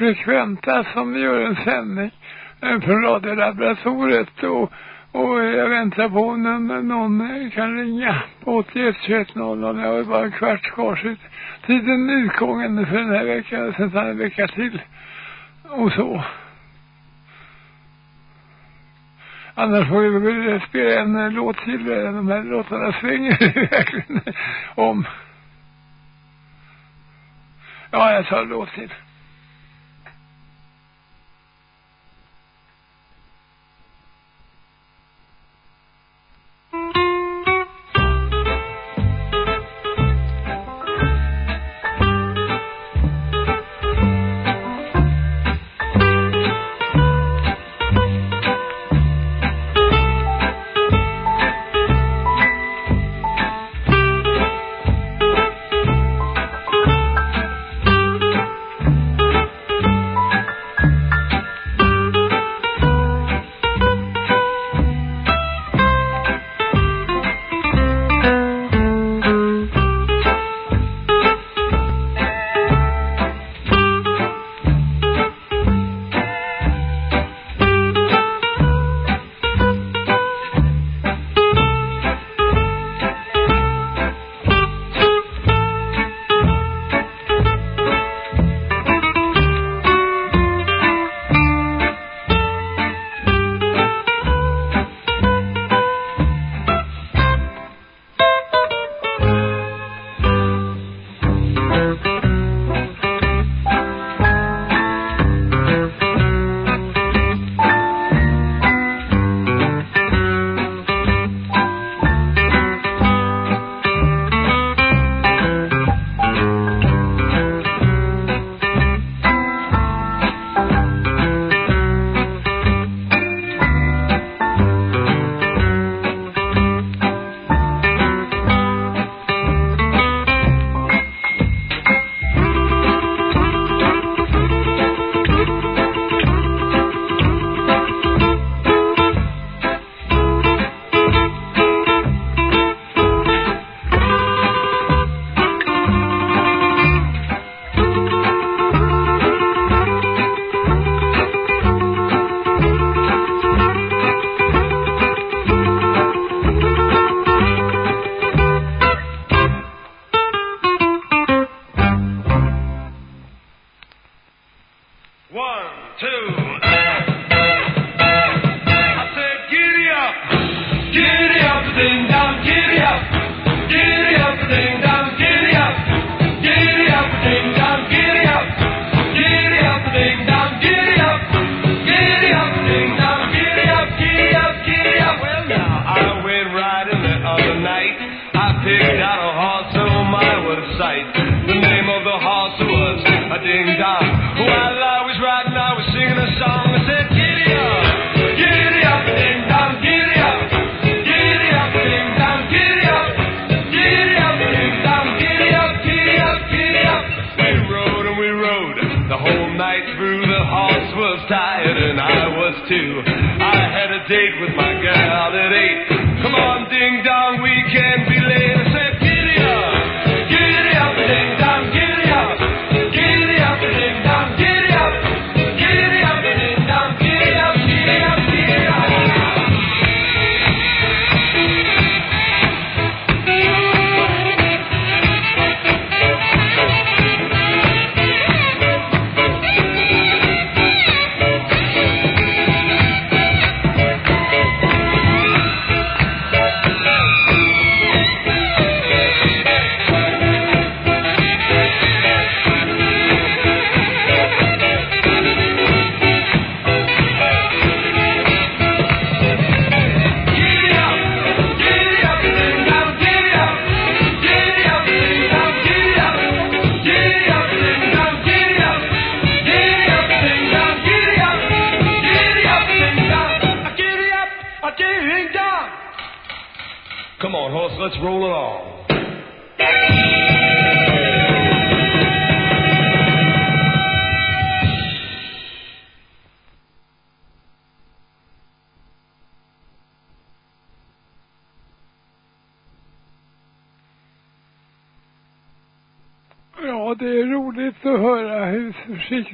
frekventa som gör en sändning eh, från radiolaboratoriet och, och jag väntar på om någon kan ringa på 81 21 00. Jag har bara en kvart kvar så tiden utgången för den här veckan sen tar en vecka till och så. Annars får vi väl spela en eh, låt till. Eh, de här låtarna svänger *laughs* verkligen om. Ja, jag sa låt till.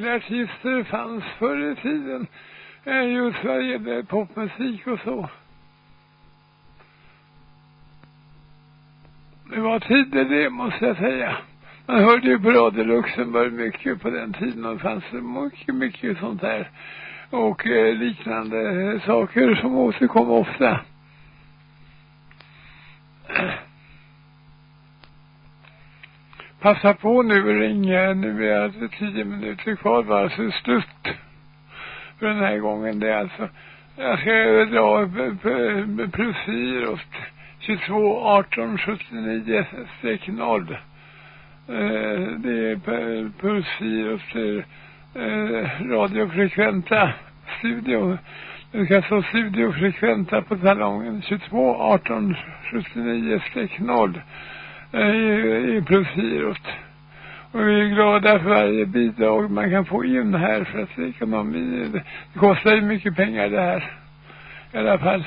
artister fanns förr i tiden just vad gäller popmusik och så. Det var tider det måste jag säga. Man hörde ju på Radio Luxemburg mycket på den tiden och det fanns mycket, mycket sånt där. Och eh, liknande eh, saker som återkom ofta. Passa på nu och ringa. Nu är det alltså tio minuter kvar bara så är det slut för den här gången. Det är alltså, jag ska dra plus eh, eh, 4 och 22 18 79 streck 0. Det är puls 4 och eh, radiofrekventa studio. Du kan stå alltså studiofrekventa på talongen 22 18 79 streck 0 Eh, i, i plusgirot. Och vi är glada för varje bidrag man kan få in här för att det ekonomi, det, det kostar ju mycket pengar det här. I alla fall.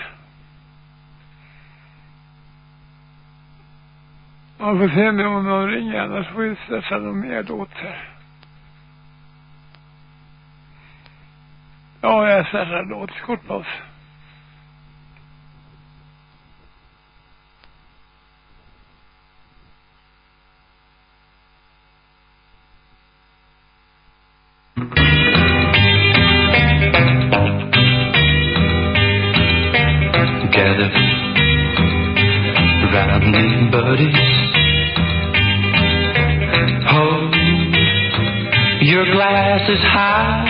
Man får se nu om någon ringer, annars får vi stressa någon mer låt här. Ja, jag stressar låt. Kort paus. Buddies. Hold your glasses high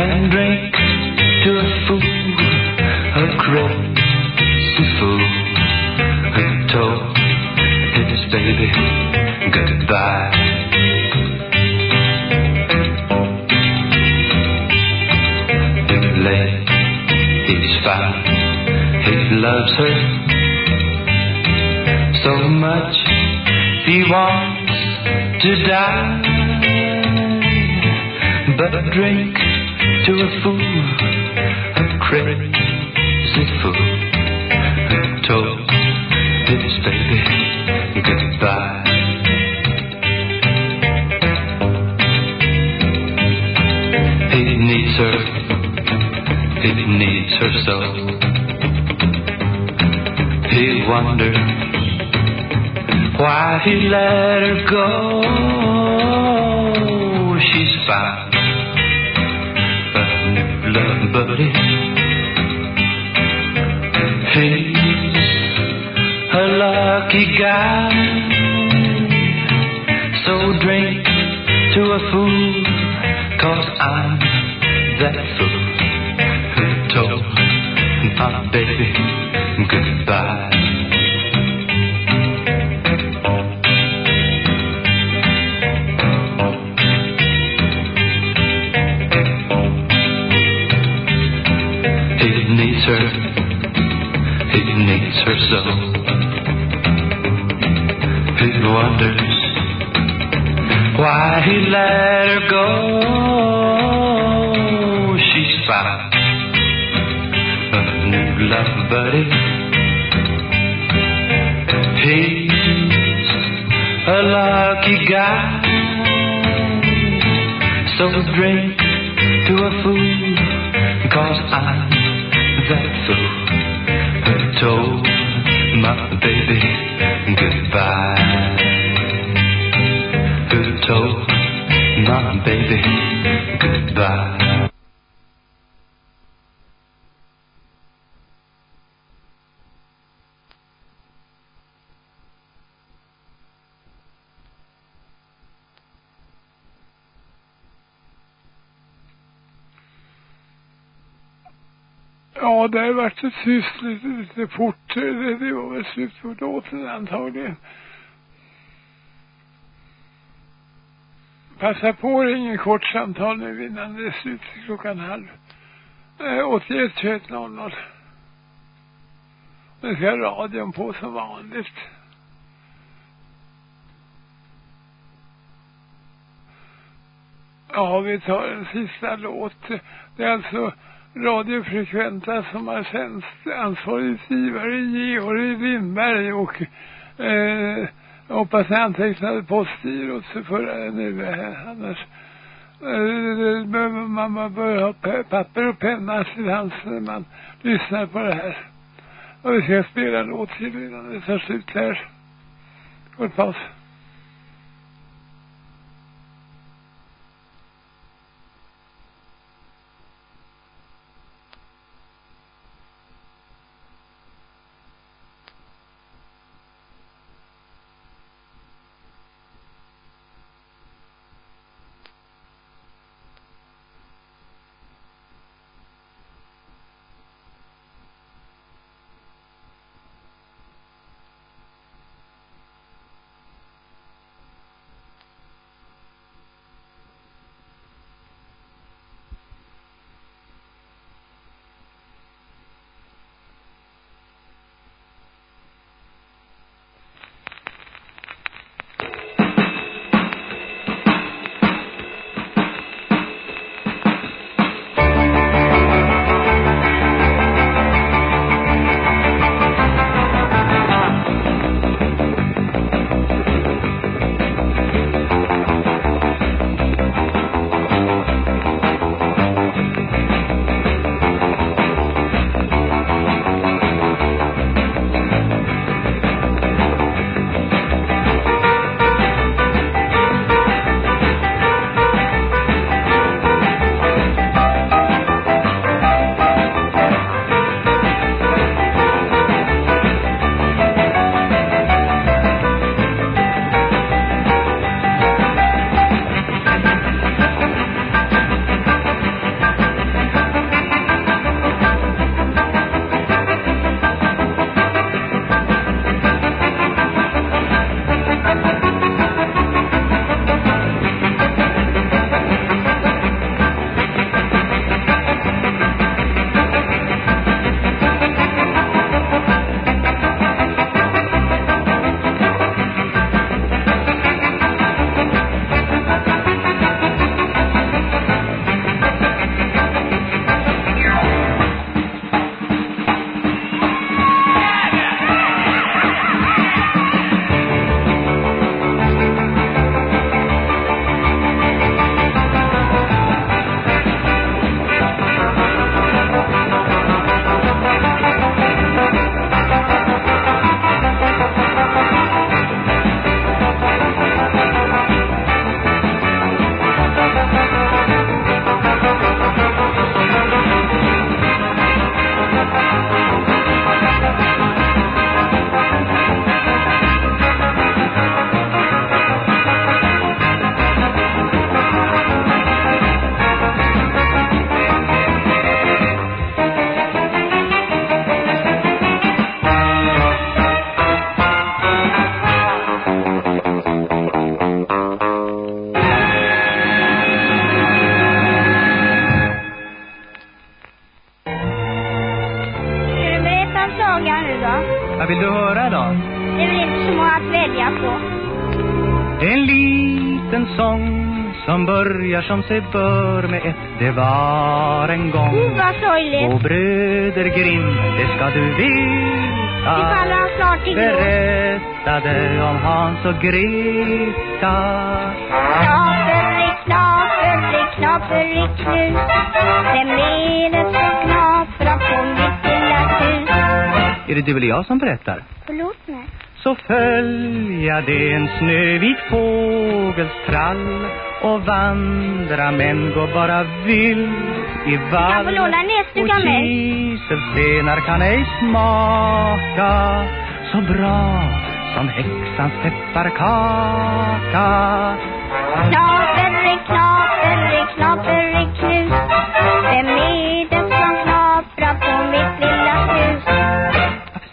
and drink to a fool, a crazy fool who told his baby goodbye. Late, he's found he loves her so much he wants to die. But drink to a fool, a crazy fool, who told his baby goodbye. Let her go. Varit tyst lite, lite fort. Det, det var väl slut på låten antagligen. Passa på att ringa kort samtal nu innan det är slut klockan halv. Eh, 81 21 00. Nu ska radion på som vanligt. Ja, vi tar en sista låt. Det är alltså radiofrekventa som har sänds ansvarig utgivare Georg Lindberg och eh, jag hoppas ni antecknade postgirot för nu eh, annars eh, behöver man bör börja ha papper och penna till hands när man lyssnar på det här. Och vi ska spela en låt till innan det tar slut här. Kort paus. Som sig bör med ett Det var en gång Oh, vad sorgligt. Två bröder Grimm, det ska du veta Nu faller han snart i gråt. Berättade om Hans och Greta Knaperi, knaperi, knaperi, knus. Vem är det som knaprar på mitt lilla hus? Är det du eller jag som berättar? Förlåt. Så följa det en snövit fågels trall och vandra men gå bara vill i vall kan en näsduk av mig. kiselstenar kan ej smaka så bra som häxans pepparkaka Knaperi, knaperi, knaperi,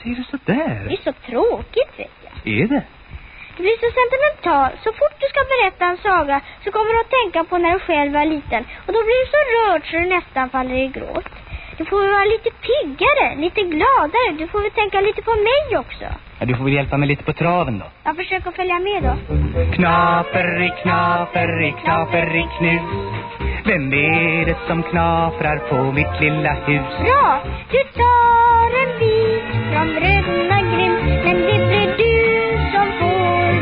säger du så där? Det är så tråkigt, vet jag. Är det? Du blir så sentimental. Så fort du ska berätta en saga så kommer du att tänka på när du själv var liten. Och då blir du så rörd så du nästan faller i gråt. Du får väl vara lite piggare, lite gladare. Du får väl tänka lite på mig också. Ja, du får väl hjälpa mig lite på traven då. Jag försöker följa med då. Knaperi, knaperi, knaperi, knus Vem är det som knaprar på mitt lilla hus? Bra! Du tar en bit från bröderna Grimm. Men det blir du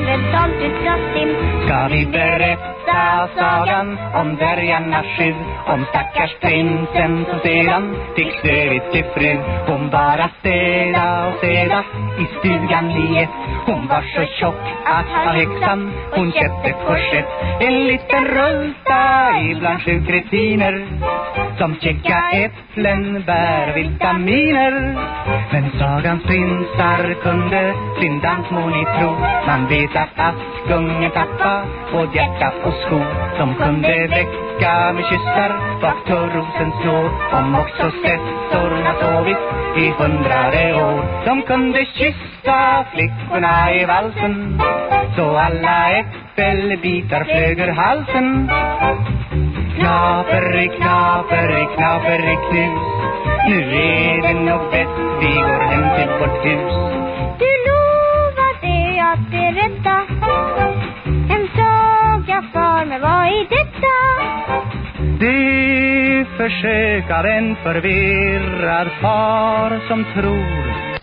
får betalt utav Stim. Ska vi berätta sagan om dvärgarna sju Om stackars prinsen som sedan fick Snövit till fru Hon bara städa och städa i stugan liet. Hon var så tjock att ha häxan Hon köpte korsett. En liten rullsta ibland sju kretiner. Som käcka äpplen bär vitaminer Men sagans prinsar kunde sin dansmål i tro. Man vet att Askungen tappa både och sko. De kunde väcka med kyssar. Bak törrosens slå Om också sessorna sovit i hundrade år. De kunde kyssa flickorna i valsen Så alla äppelbitar flög ur halsen. Knaperi, knaperi, knaperi, knus. Nu är det nog bäst vi går hem till vårt hus att bli rädda En fråga far mig, vad är detta? Det försöker en förvirrad far som tror.